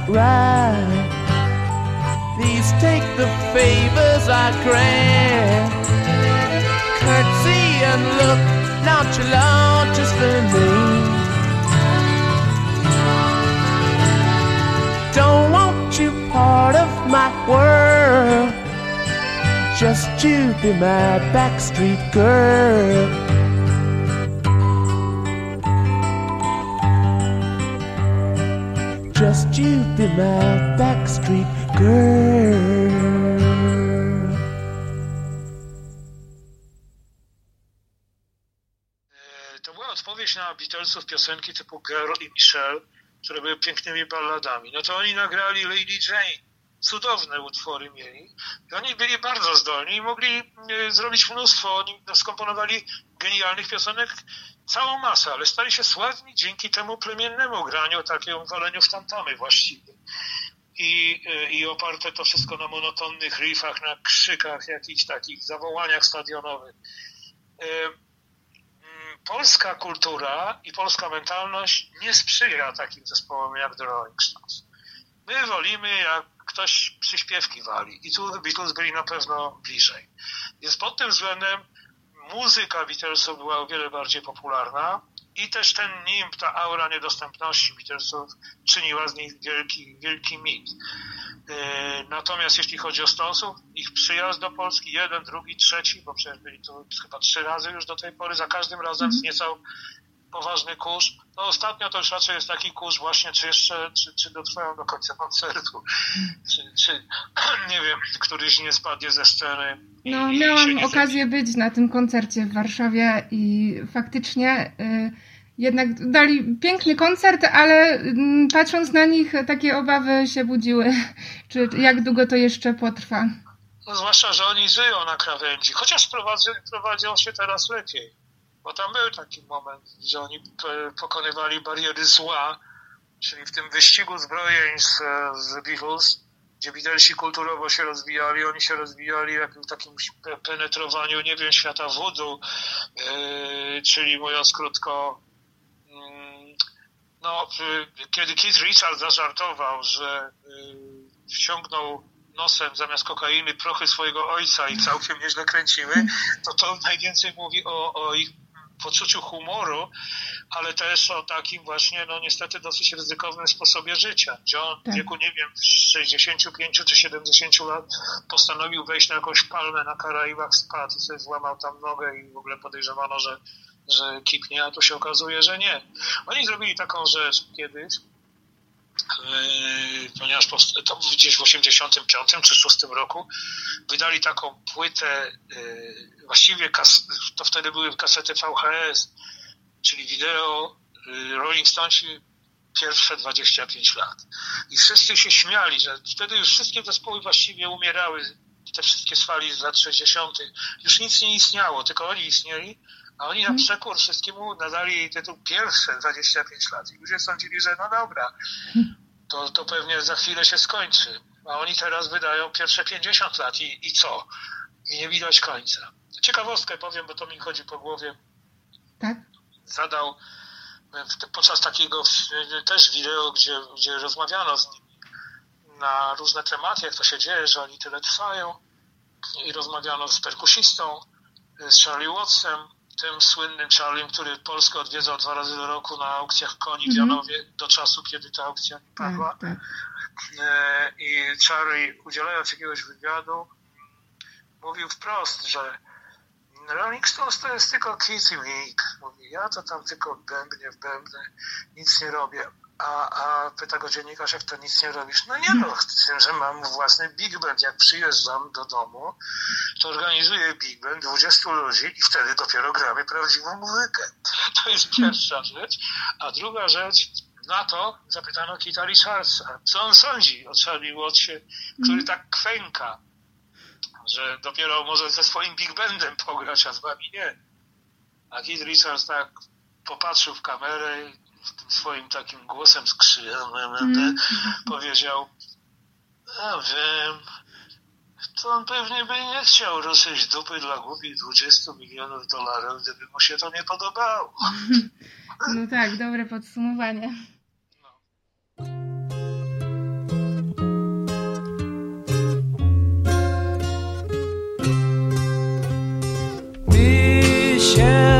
Right. Please take the favors I grant. Curtsy and look nonchalant just for me. Don't want you part of my world. Just you be my backstreet girl. E, To była odpowiedź na Beatlesów piosenki typu Girl i Michelle, które były pięknymi balladami. No to oni nagrali Lady Jane cudowne utwory mieli. I oni byli bardzo zdolni i mogli e, zrobić mnóstwo. Oni skomponowali genialnych piosenek całą masę, ale stali się sławni dzięki temu plemiennemu graniu, takiemu waleniu w tamtamy właściwie. I, e, I oparte to wszystko na monotonnych riffach, na krzykach, jakichś takich zawołaniach stadionowych. E, polska kultura i polska mentalność nie sprzyja takim zespołom jak The Rolling Stones. My wolimy, jak ktoś przyśpiewki wali. I tu Beatles byli na pewno bliżej. Więc pod tym względem muzyka Beatlesów była o wiele bardziej popularna i też ten nim, ta aura niedostępności Beatlesów czyniła z nich wielki, wielki mit. E, natomiast jeśli chodzi o Stonesów, ich przyjazd do Polski, jeden, drugi, trzeci, bo przecież byli tu chyba trzy razy już do tej pory, za każdym razem mm -hmm. zniecał poważny kurz. No ostatnio to już raczej jest taki kurz właśnie, czy jeszcze, czy, czy dotrwają do końca koncertu, czy, czy nie wiem, któryś nie spadnie ze sceny. No, miałam okazję być na tym koncercie w Warszawie i faktycznie y, jednak dali piękny koncert, ale y, patrząc na nich takie obawy się budziły, czy jak długo to jeszcze potrwa. No, zwłaszcza, że oni żyją na krawędzi, chociaż prowadzą, prowadzą się teraz lepiej. Bo tam był taki moment, że oni pokonywali bariery zła, czyli w tym wyścigu zbrojeń z, z Beatles, gdzie Beatlesi kulturowo się rozwijali, oni się rozwijali w takim penetrowaniu, nie wiem, świata wodu, yy, czyli mówiąc krótko, no, yy, kiedy Keith Richard zażartował, że yy, wciągnął nosem zamiast kokainy prochy swojego ojca i całkiem nieźle kręciły, to to najwięcej mówi o, o ich poczuciu humoru, ale też o takim właśnie, no niestety dosyć ryzykownym sposobie życia. Gdzie on tak. w wieku, nie wiem, 65 czy 70 lat postanowił wejść na jakąś palmę na Karaibach, spadł i sobie złamał tam nogę i w ogóle podejrzewano, że, że kipnie, a tu się okazuje, że nie. Oni zrobili taką rzecz kiedyś, Yy, ponieważ to gdzieś w 85 czy 6 roku wydali taką płytę, yy, właściwie to wtedy były kasety VHS, czyli wideo yy, Rolling Stonesi pierwsze 25 lat. I wszyscy się śmiali, że wtedy już wszystkie zespoły właściwie umierały, te wszystkie z fali z lat 60. Już nic nie istniało, tylko oni istnieli, a oni na mhm. przekór wszystkiemu nadali tytuł pierwsze 25 lat. I ludzie sądzili, że no dobra, to, to pewnie za chwilę się skończy. A oni teraz wydają pierwsze 50 lat i, i co? I nie widać końca. Ciekawostkę powiem, bo to mi chodzi po głowie. Tak? Zadał podczas takiego też wideo, gdzie, gdzie rozmawiano z nimi na różne tematy, jak to się dzieje, że oni tyle trwają. I rozmawiano z perkusistą, z Charlie Wattsem, tym słynnym Charliem, który Polskę odwiedzał dwa razy do roku na aukcjach koni w mhm. Janowie do czasu, kiedy ta aukcja nie padła. Tak, tak. E, I Charlie, udzielając jakiegoś wywiadu, mówił wprost, że Rolling Stones to jest tylko Keith i. Mówi, ja to tam tylko bębnie w nic nie robię. A, a pyta go dziennikarz, jak to nic nie robisz? No nie no, z tym, że mam własny big band. Jak przyjeżdżam do domu, to organizuję big band 20 ludzi i wtedy dopiero gramy prawdziwą muzykę. To jest pierwsza rzecz. A druga rzecz, na to zapytano Kita Richardsa, co on sądzi o Charlie Wattsie, który mm. tak kwęka, że dopiero może ze swoim big bandem pograć, a z wami nie. A Keith Richards tak popatrzył w kamerę tym swoim takim głosem skrzywionym mm. powiedział, ja wiem, to on pewnie by nie chciał ruszyć dupy dla głupich 20 milionów dolarów, gdyby mu się to nie podobało. No tak, dobre podsumowanie. That's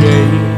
Lady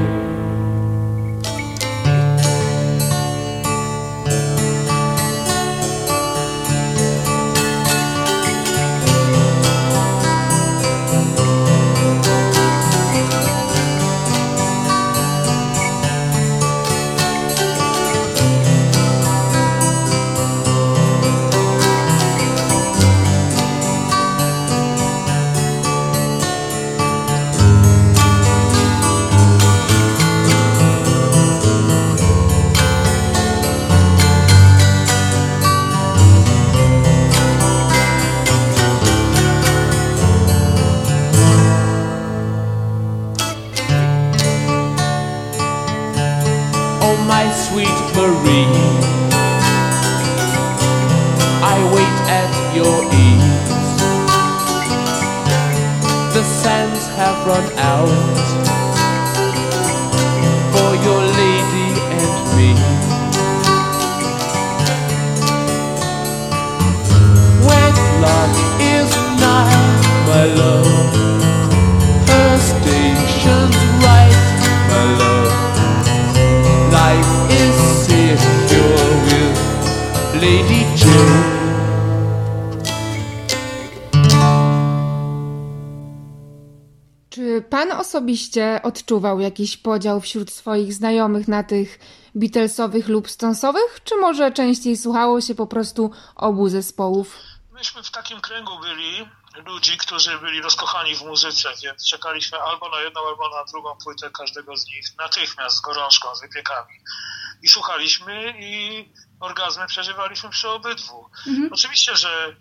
osobiście odczuwał jakiś podział wśród swoich znajomych na tych Beatlesowych lub Stonesowych, czy może częściej słuchało się po prostu obu zespołów? Myśmy w takim kręgu byli ludzi, którzy byli rozkochani w muzyce, więc czekaliśmy albo na jedną, albo na drugą płytę każdego z nich natychmiast z gorączką, z wypiekami. I słuchaliśmy i orgazmy przeżywaliśmy przy obydwu. Oczywiście, że,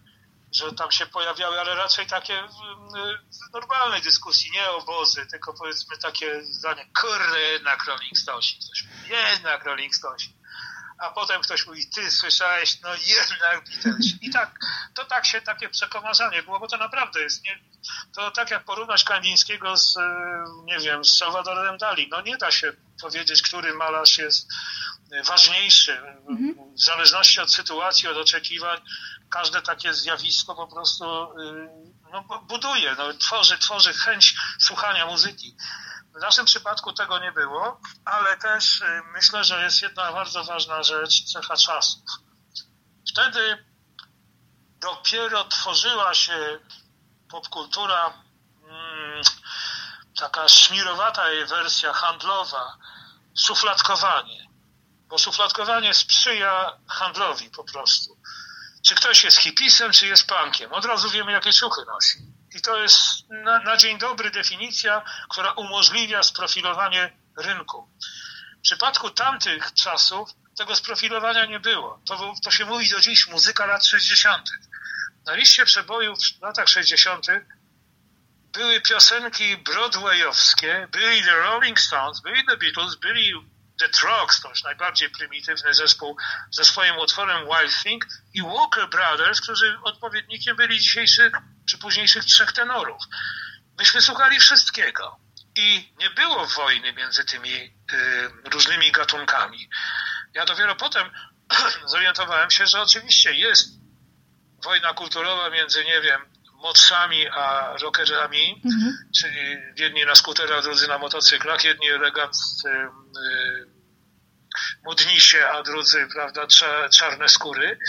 że tam się pojawiały, ale raczej takie w, w normalnej dyskusji, nie obozy, tylko powiedzmy takie zdanie, kurde, jednak Rolling Stonesi. Ktoś mówi, jednak Rolling Stonesi. a potem ktoś mówi, ty słyszałeś, no jednak Beatles. I tak, to tak się, takie przekomarzanie było, bo to naprawdę jest, nie, to tak jak porównać Kandińskiego z, e, nie wiem, z Salvadorem Dali, no nie da się powiedzieć, który malarz jest ważniejszy, w zależności od sytuacji, od oczekiwań, każde takie zjawisko po prostu y, no, buduje, no, tworzy, tworzy chęć słuchania muzyki. W naszym przypadku tego nie było, ale też y, myślę, że jest jedna bardzo ważna rzecz, cecha czasów. Wtedy dopiero tworzyła się popkultura, mm, taka szmirowata jej wersja handlowa, szufladkowanie. Bo szufladkowanie sprzyja handlowi po prostu. Czy ktoś jest hipisem, czy jest punkiem. Od razu wiemy, jakie ciuchy nosi. I to jest na, na dzień dobry definicja, która umożliwia sprofilowanie rynku. W przypadku tamtych czasów tego sprofilowania nie było. To, to się mówi do dziś muzyka lat 60. Na liście przebojów w latach 60. były piosenki broadwayowskie, byli The Rolling Stones, byli The Beatles, byli The Trogs, to już najbardziej prymitywny zespół ze swoim utworem Wild Thing i Walker Brothers, którzy odpowiednikiem byli dzisiejszych czy późniejszych trzech tenorów. Myśmy słuchali wszystkiego i nie było wojny między tymi y, różnymi gatunkami. Ja dopiero potem zorientowałem się, że oczywiście jest wojna kulturowa między, nie wiem, modsami a rockerami, mhm. czyli jedni na skuterach, drudzy na motocyklach, jedni eleganccy y, modnisie, a drudzy, prawda, czarne skóry.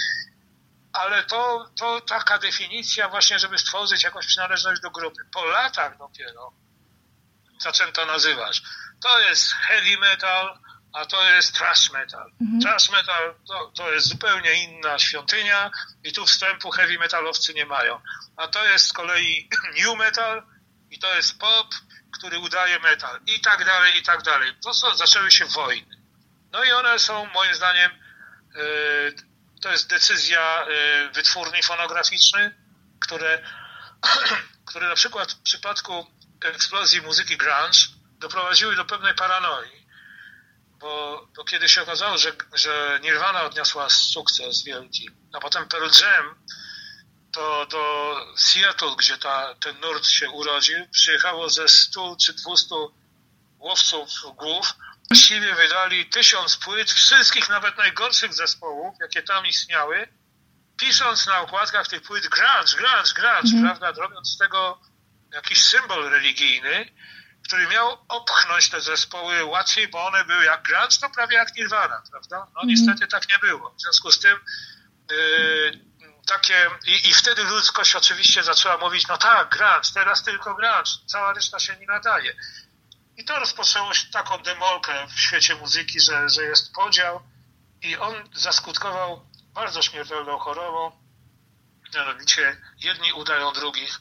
Ale to, to taka definicja właśnie, żeby stworzyć jakąś przynależność do grupy. Po latach dopiero zaczęto nazywać. To jest heavy metal, a to jest thrash metal. Mhm. Thrash metal to, to jest zupełnie inna świątynia i tu wstępu heavy metalowcy nie mają. A to jest z kolei new metal i to jest pop, który udaje metal i tak dalej, i tak dalej. To są, zaczęły się wojny. No i one są moim zdaniem, yy, to jest decyzja yy, wytwórni fonograficznej, które, które na przykład w przypadku eksplozji muzyki grunge doprowadziły do pewnej paranoi bo, bo kiedy się okazało, że, że Nirvana odniosła sukces wielki, a potem Pearl Jam, to do Seattle, gdzie ta, ten nurt się urodził, przyjechało ze 100 czy 200 łowców głów. Właściwie wydali tysiąc płyt wszystkich, nawet najgorszych zespołów, jakie tam istniały, pisząc na okładkach tych płyt grunge, grunge, grunge, mm. prawda, robiąc z tego jakiś symbol religijny który miał opchnąć te zespoły łatwiej, bo one były jak grunge, to prawie jak Nirvana, prawda? No niestety tak nie było. W związku z tym yy, takie, i, i wtedy ludzkość oczywiście zaczęła mówić, no tak, grunge, teraz tylko grunge, cała reszta się nie nadaje. I to rozpoczęło się taką demolkę w świecie muzyki, że, że jest podział i on zaskutkował bardzo śmiertelną chorobą, mianowicie jedni udają drugich,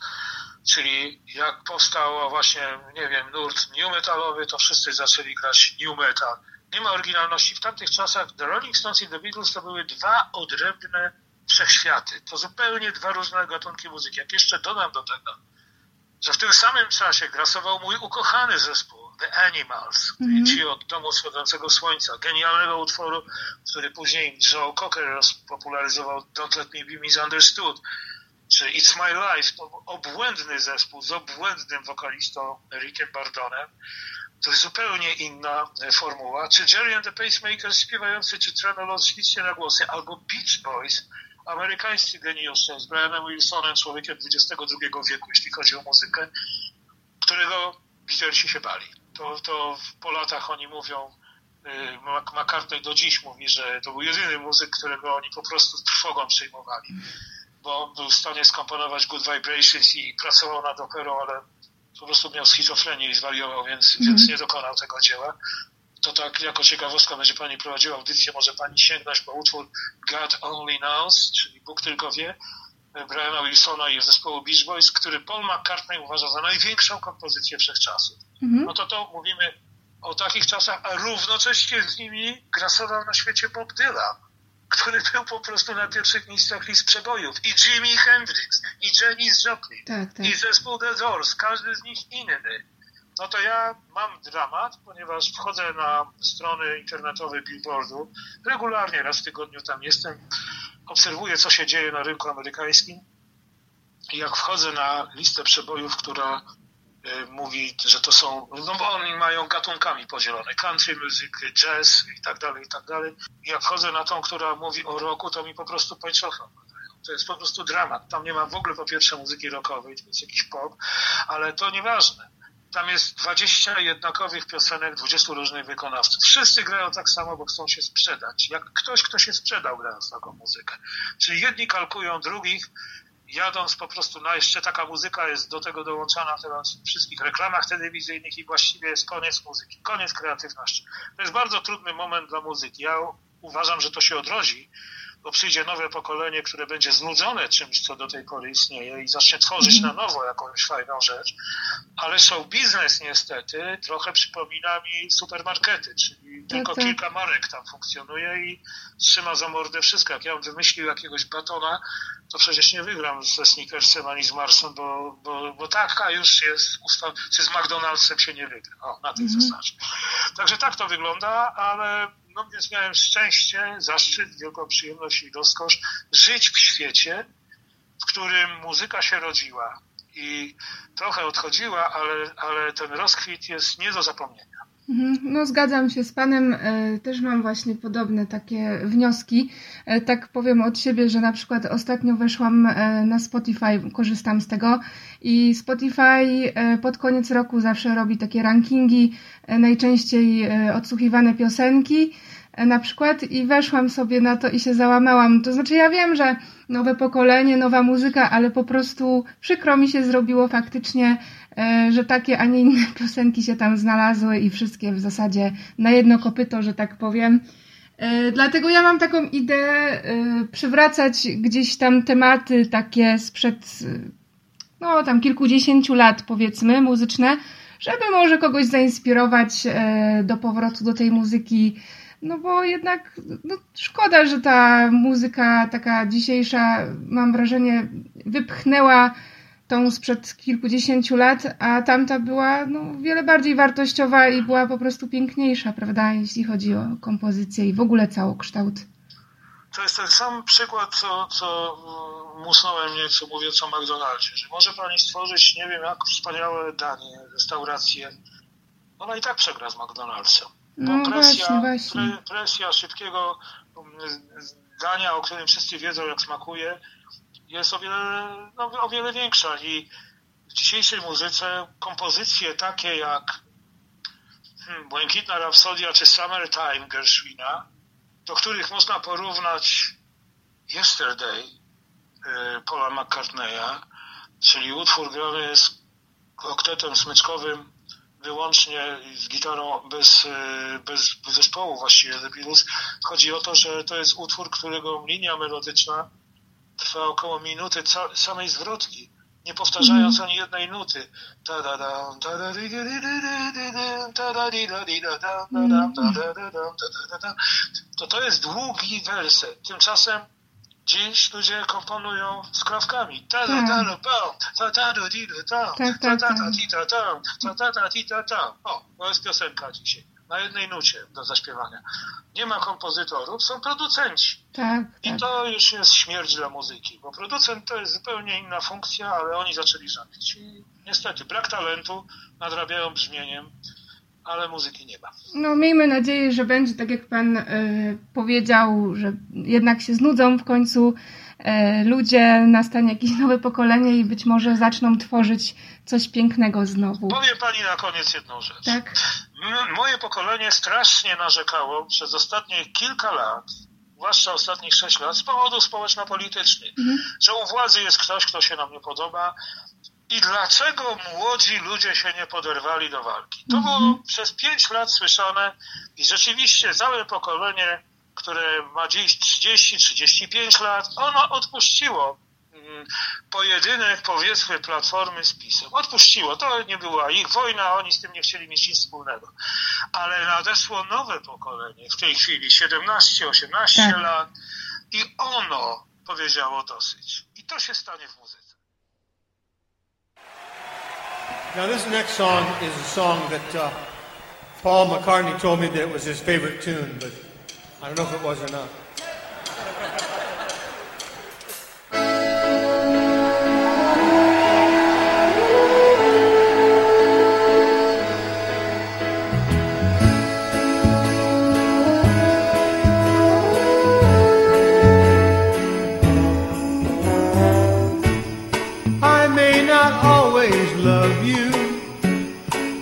Czyli jak powstał właśnie, nie wiem, nurt new metalowy, to wszyscy zaczęli grać new metal. Nie ma oryginalności. W tamtych czasach The Rolling Stones i The Beatles to były dwa odrębne wszechświaty. To zupełnie dwa różne gatunki muzyki. Jak jeszcze dodam do tego, że w tym samym czasie grasował mój ukochany zespół The Animals, mm -hmm. ci od Domu Wschodzącego Słońca, genialnego utworu, który później Joe Cocker popularyzował Don't Let Me Be Misunderstood czy It's My Life, to obłędny zespół z obłędnym wokalistą Rickiem Bardonem. To jest zupełnie inna e, formuła. Czy Jerry and the Pacemakers śpiewający, czy Tremolo ślicznie na głosy, albo Beach Boys, amerykańscy geniusze z Brianem Wilsonem, człowiekiem XXI wieku, jeśli chodzi o muzykę, którego Beatlesi się bali. To, to po latach oni mówią, e, McCartney do dziś mówi, że to był jedyny muzyk, którego oni po prostu trwogą przyjmowali bo był w stanie skomponować Good Vibrations i pracował nad operą, ale po prostu miał schizofrenię i zwariował, więc, mm. więc nie dokonał tego dzieła. To tak jako ciekawostka będzie Pani prowadziła audycję, może Pani sięgnąć po utwór God Only Knows, czyli Bóg tylko wie, Briana Wilsona i zespołu Beach Boys, który Paul McCartney uważa za największą kompozycję wszechczasów. Mm. No to to mówimy o takich czasach, a równocześnie z nimi grasował na świecie Bob Dylan który był po prostu na pierwszych miejscach list przebojów. I Jimi Hendrix, i Janis Joplin, tak, tak. i zespół The Doors, każdy z nich inny. no to ja mam dramat, ponieważ wchodzę na strony internetowe Billboardu, regularnie raz w tygodniu tam jestem, obserwuję, co się dzieje na rynku amerykańskim i jak wchodzę na listę przebojów, która mówi, że to są, no bo oni mają gatunkami podzielone, country music, jazz i tak dalej, i tak dalej. Jak wchodzę na tą, która mówi o roku, to mi po prostu pończocha. To jest po prostu dramat. Tam nie ma w ogóle po pierwsze muzyki rockowej, to jest jakiś pop, ale to nieważne. Tam jest 20 jednakowych piosenek, 20 różnych wykonawców. Wszyscy grają tak samo, bo chcą się sprzedać. Jak ktoś, kto się sprzedał grając taką muzykę. Czyli jedni kalkują drugich, jadąc po prostu na jeszcze taka muzyka jest do tego dołączana teraz w wszystkich reklamach telewizyjnych i właściwie jest koniec muzyki, koniec kreatywności. To jest bardzo trudny moment dla muzyki. Ja uważam, że to się odrodzi, bo przyjdzie nowe pokolenie, które będzie znudzone czymś, co do tej pory istnieje i zacznie tworzyć na nowo jakąś fajną rzecz. Ale show biznes niestety trochę przypomina mi supermarkety, czyli tylko tak. kilka marek tam funkcjonuje i trzyma za mordę wszystko. Jak ja bym wymyślił jakiegoś batona, to przecież nie wygram ze Snickersem ani z Marsem, bo, bo, bo taka już jest ustawa, czy z McDonald'sem się nie wygra. O, na tej zasadzie. Także tak to wygląda, ale no więc miałem szczęście, zaszczyt, wielką przyjemność i rozkosz żyć w świecie, w którym muzyka się rodziła i trochę odchodziła, ale, ale ten rozkwit jest nie do zapomnienia. Mhm. No, zgadzam się z Panem. E, Też mam właśnie podobne takie wnioski. E, Tak powiem od siebie, że na przykład ostatnio weszłam e, na Spotify, korzystam z tego i Spotify pod koniec roku zawsze robi takie rankingi, najczęściej odsłuchiwane piosenki na przykład i weszłam sobie na to i się załamałam. To znaczy ja wiem, że nowe pokolenie, nowa muzyka, ale po prostu przykro mi się zrobiło faktycznie, że takie, a nie inne piosenki się tam znalazły i wszystkie w zasadzie na jedno kopyto, że tak powiem. E, Dlatego ja mam taką ideę e, przywracać gdzieś tam tematy takie sprzed e, no tam kilkudziesięciu lat powiedzmy muzyczne, żeby może kogoś zainspirować e, do powrotu do tej muzyki. No bo jednak no, szkoda, że ta muzyka taka dzisiejsza, mam wrażenie, wypchnęła tą sprzed kilkudziesięciu lat, a tamta była no, wiele bardziej wartościowa i była po prostu piękniejsza, prawda, jeśli chodzi o kompozycję i w ogóle całokształt. To jest ten sam przykład, co, co musnąłem nieco mówiąc o McDonaldzie, że może pani stworzyć, nie wiem, jak wspaniałe danie, restaurację, ona i tak przegra z McDonald'sem. Bo No presja, właśnie, właśnie. Pre, presja szybkiego mm, dania, o którym wszyscy wiedzą, jak smakuje, jest o wiele, no, o wiele większa i w dzisiejszej muzyce kompozycje takie jak hmm, Błękitna Rapsodia czy Summertime Gershwina, do których można porównać Yesterday y, Paula McCartneya, czyli utwór grany z oktetem smyczkowym wyłącznie z gitarą bez, y, bez zespołu właściwie The Beatles. Chodzi o to, że to jest utwór, którego linia melodyczna trwa około minuty samej zwrotki, nie powtarzając ani jednej nuty. Dam. To to jest długi werset. Tymczasem dziś ludzie komponują z krawkami. Ta da da da bam, ta da da di da dam, Tak, ta tak, tak. O, to jest piosenka dzisiaj. Na jednej nucie do zaśpiewania. Nie ma kompozytorów, są producenci. Tak, I tak. to już jest śmierć dla muzyki, bo producent to jest zupełnie inna funkcja, ale oni zaczęli rządzić. I niestety brak talentu, nadrabiają brzmieniem, ale muzyki nie ma. No, miejmy nadzieję, że będzie tak, jak Pan y, powiedział, że jednak się znudzą w końcu y, ludzie, nastanie jakieś nowe pokolenie i być może zaczną tworzyć coś pięknego znowu. Powiem pani na koniec jedną rzecz. Tak? Moje pokolenie strasznie narzekało przez ostatnie kilka lat, zwłaszcza ostatnich sześć lat, z powodów społeczno-politycznych, że u władzy jest ktoś, kto się nam nie podoba. I dlaczego młodzi ludzie się nie poderwali do walki? To było przez pięć lat słyszane i rzeczywiście całe pokolenie, które ma dziś 30-35 lat, ono odpuściło pojedynek, powiedzmy, Platformy z PiSem. Odpuściło. To nie była ich wojna, oni z tym nie chcieli mieć nic wspólnego. Ale nadeszło nowe pokolenie, w tej chwili 17-18 Tak. lat i ono powiedziało dosyć. I to się stanie w muzyce. Now, this next song is a song that uh, Paul McCartney told me that it was his favorite tune, but I don't know if it was or not.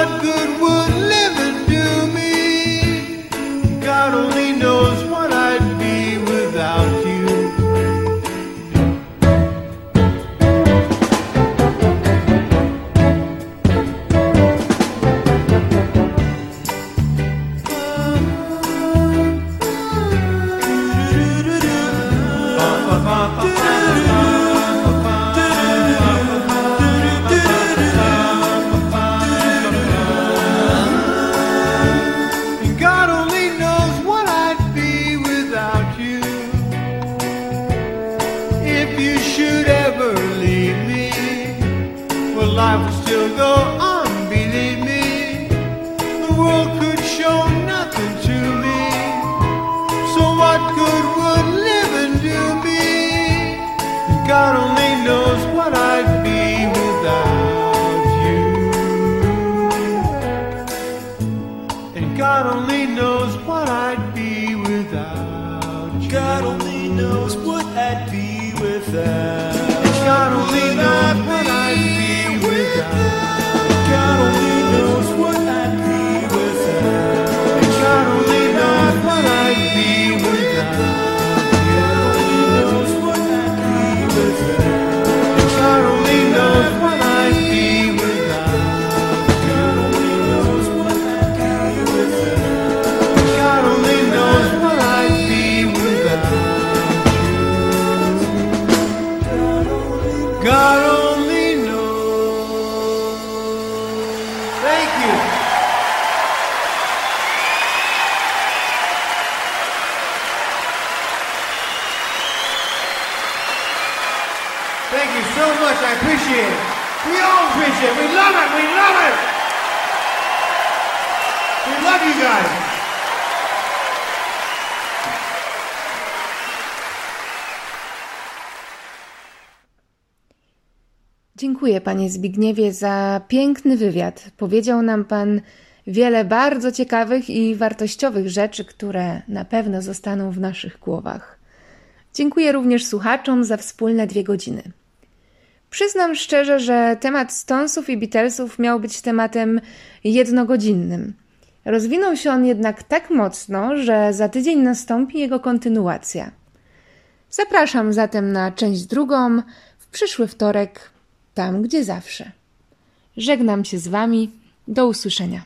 what good would God only knows what I'd be without. God only knows what I'd be without. God only knows what I'd Dziękuję, panie Zbigniewie, za piękny wywiad. Powiedział nam pan wiele bardzo ciekawych i wartościowych rzeczy, które na pewno zostaną w naszych głowach. Dziękuję również słuchaczom za wspólne dwie godziny. Przyznam szczerze, że temat Stonesów i Beatlesów miał być tematem jednogodzinnym. Rozwinął się on jednak tak mocno, że za tydzień nastąpi jego kontynuacja. Zapraszam zatem na część drugą w przyszły wtorek, tam gdzie zawsze. Żegnam się z Wami. Do usłyszenia.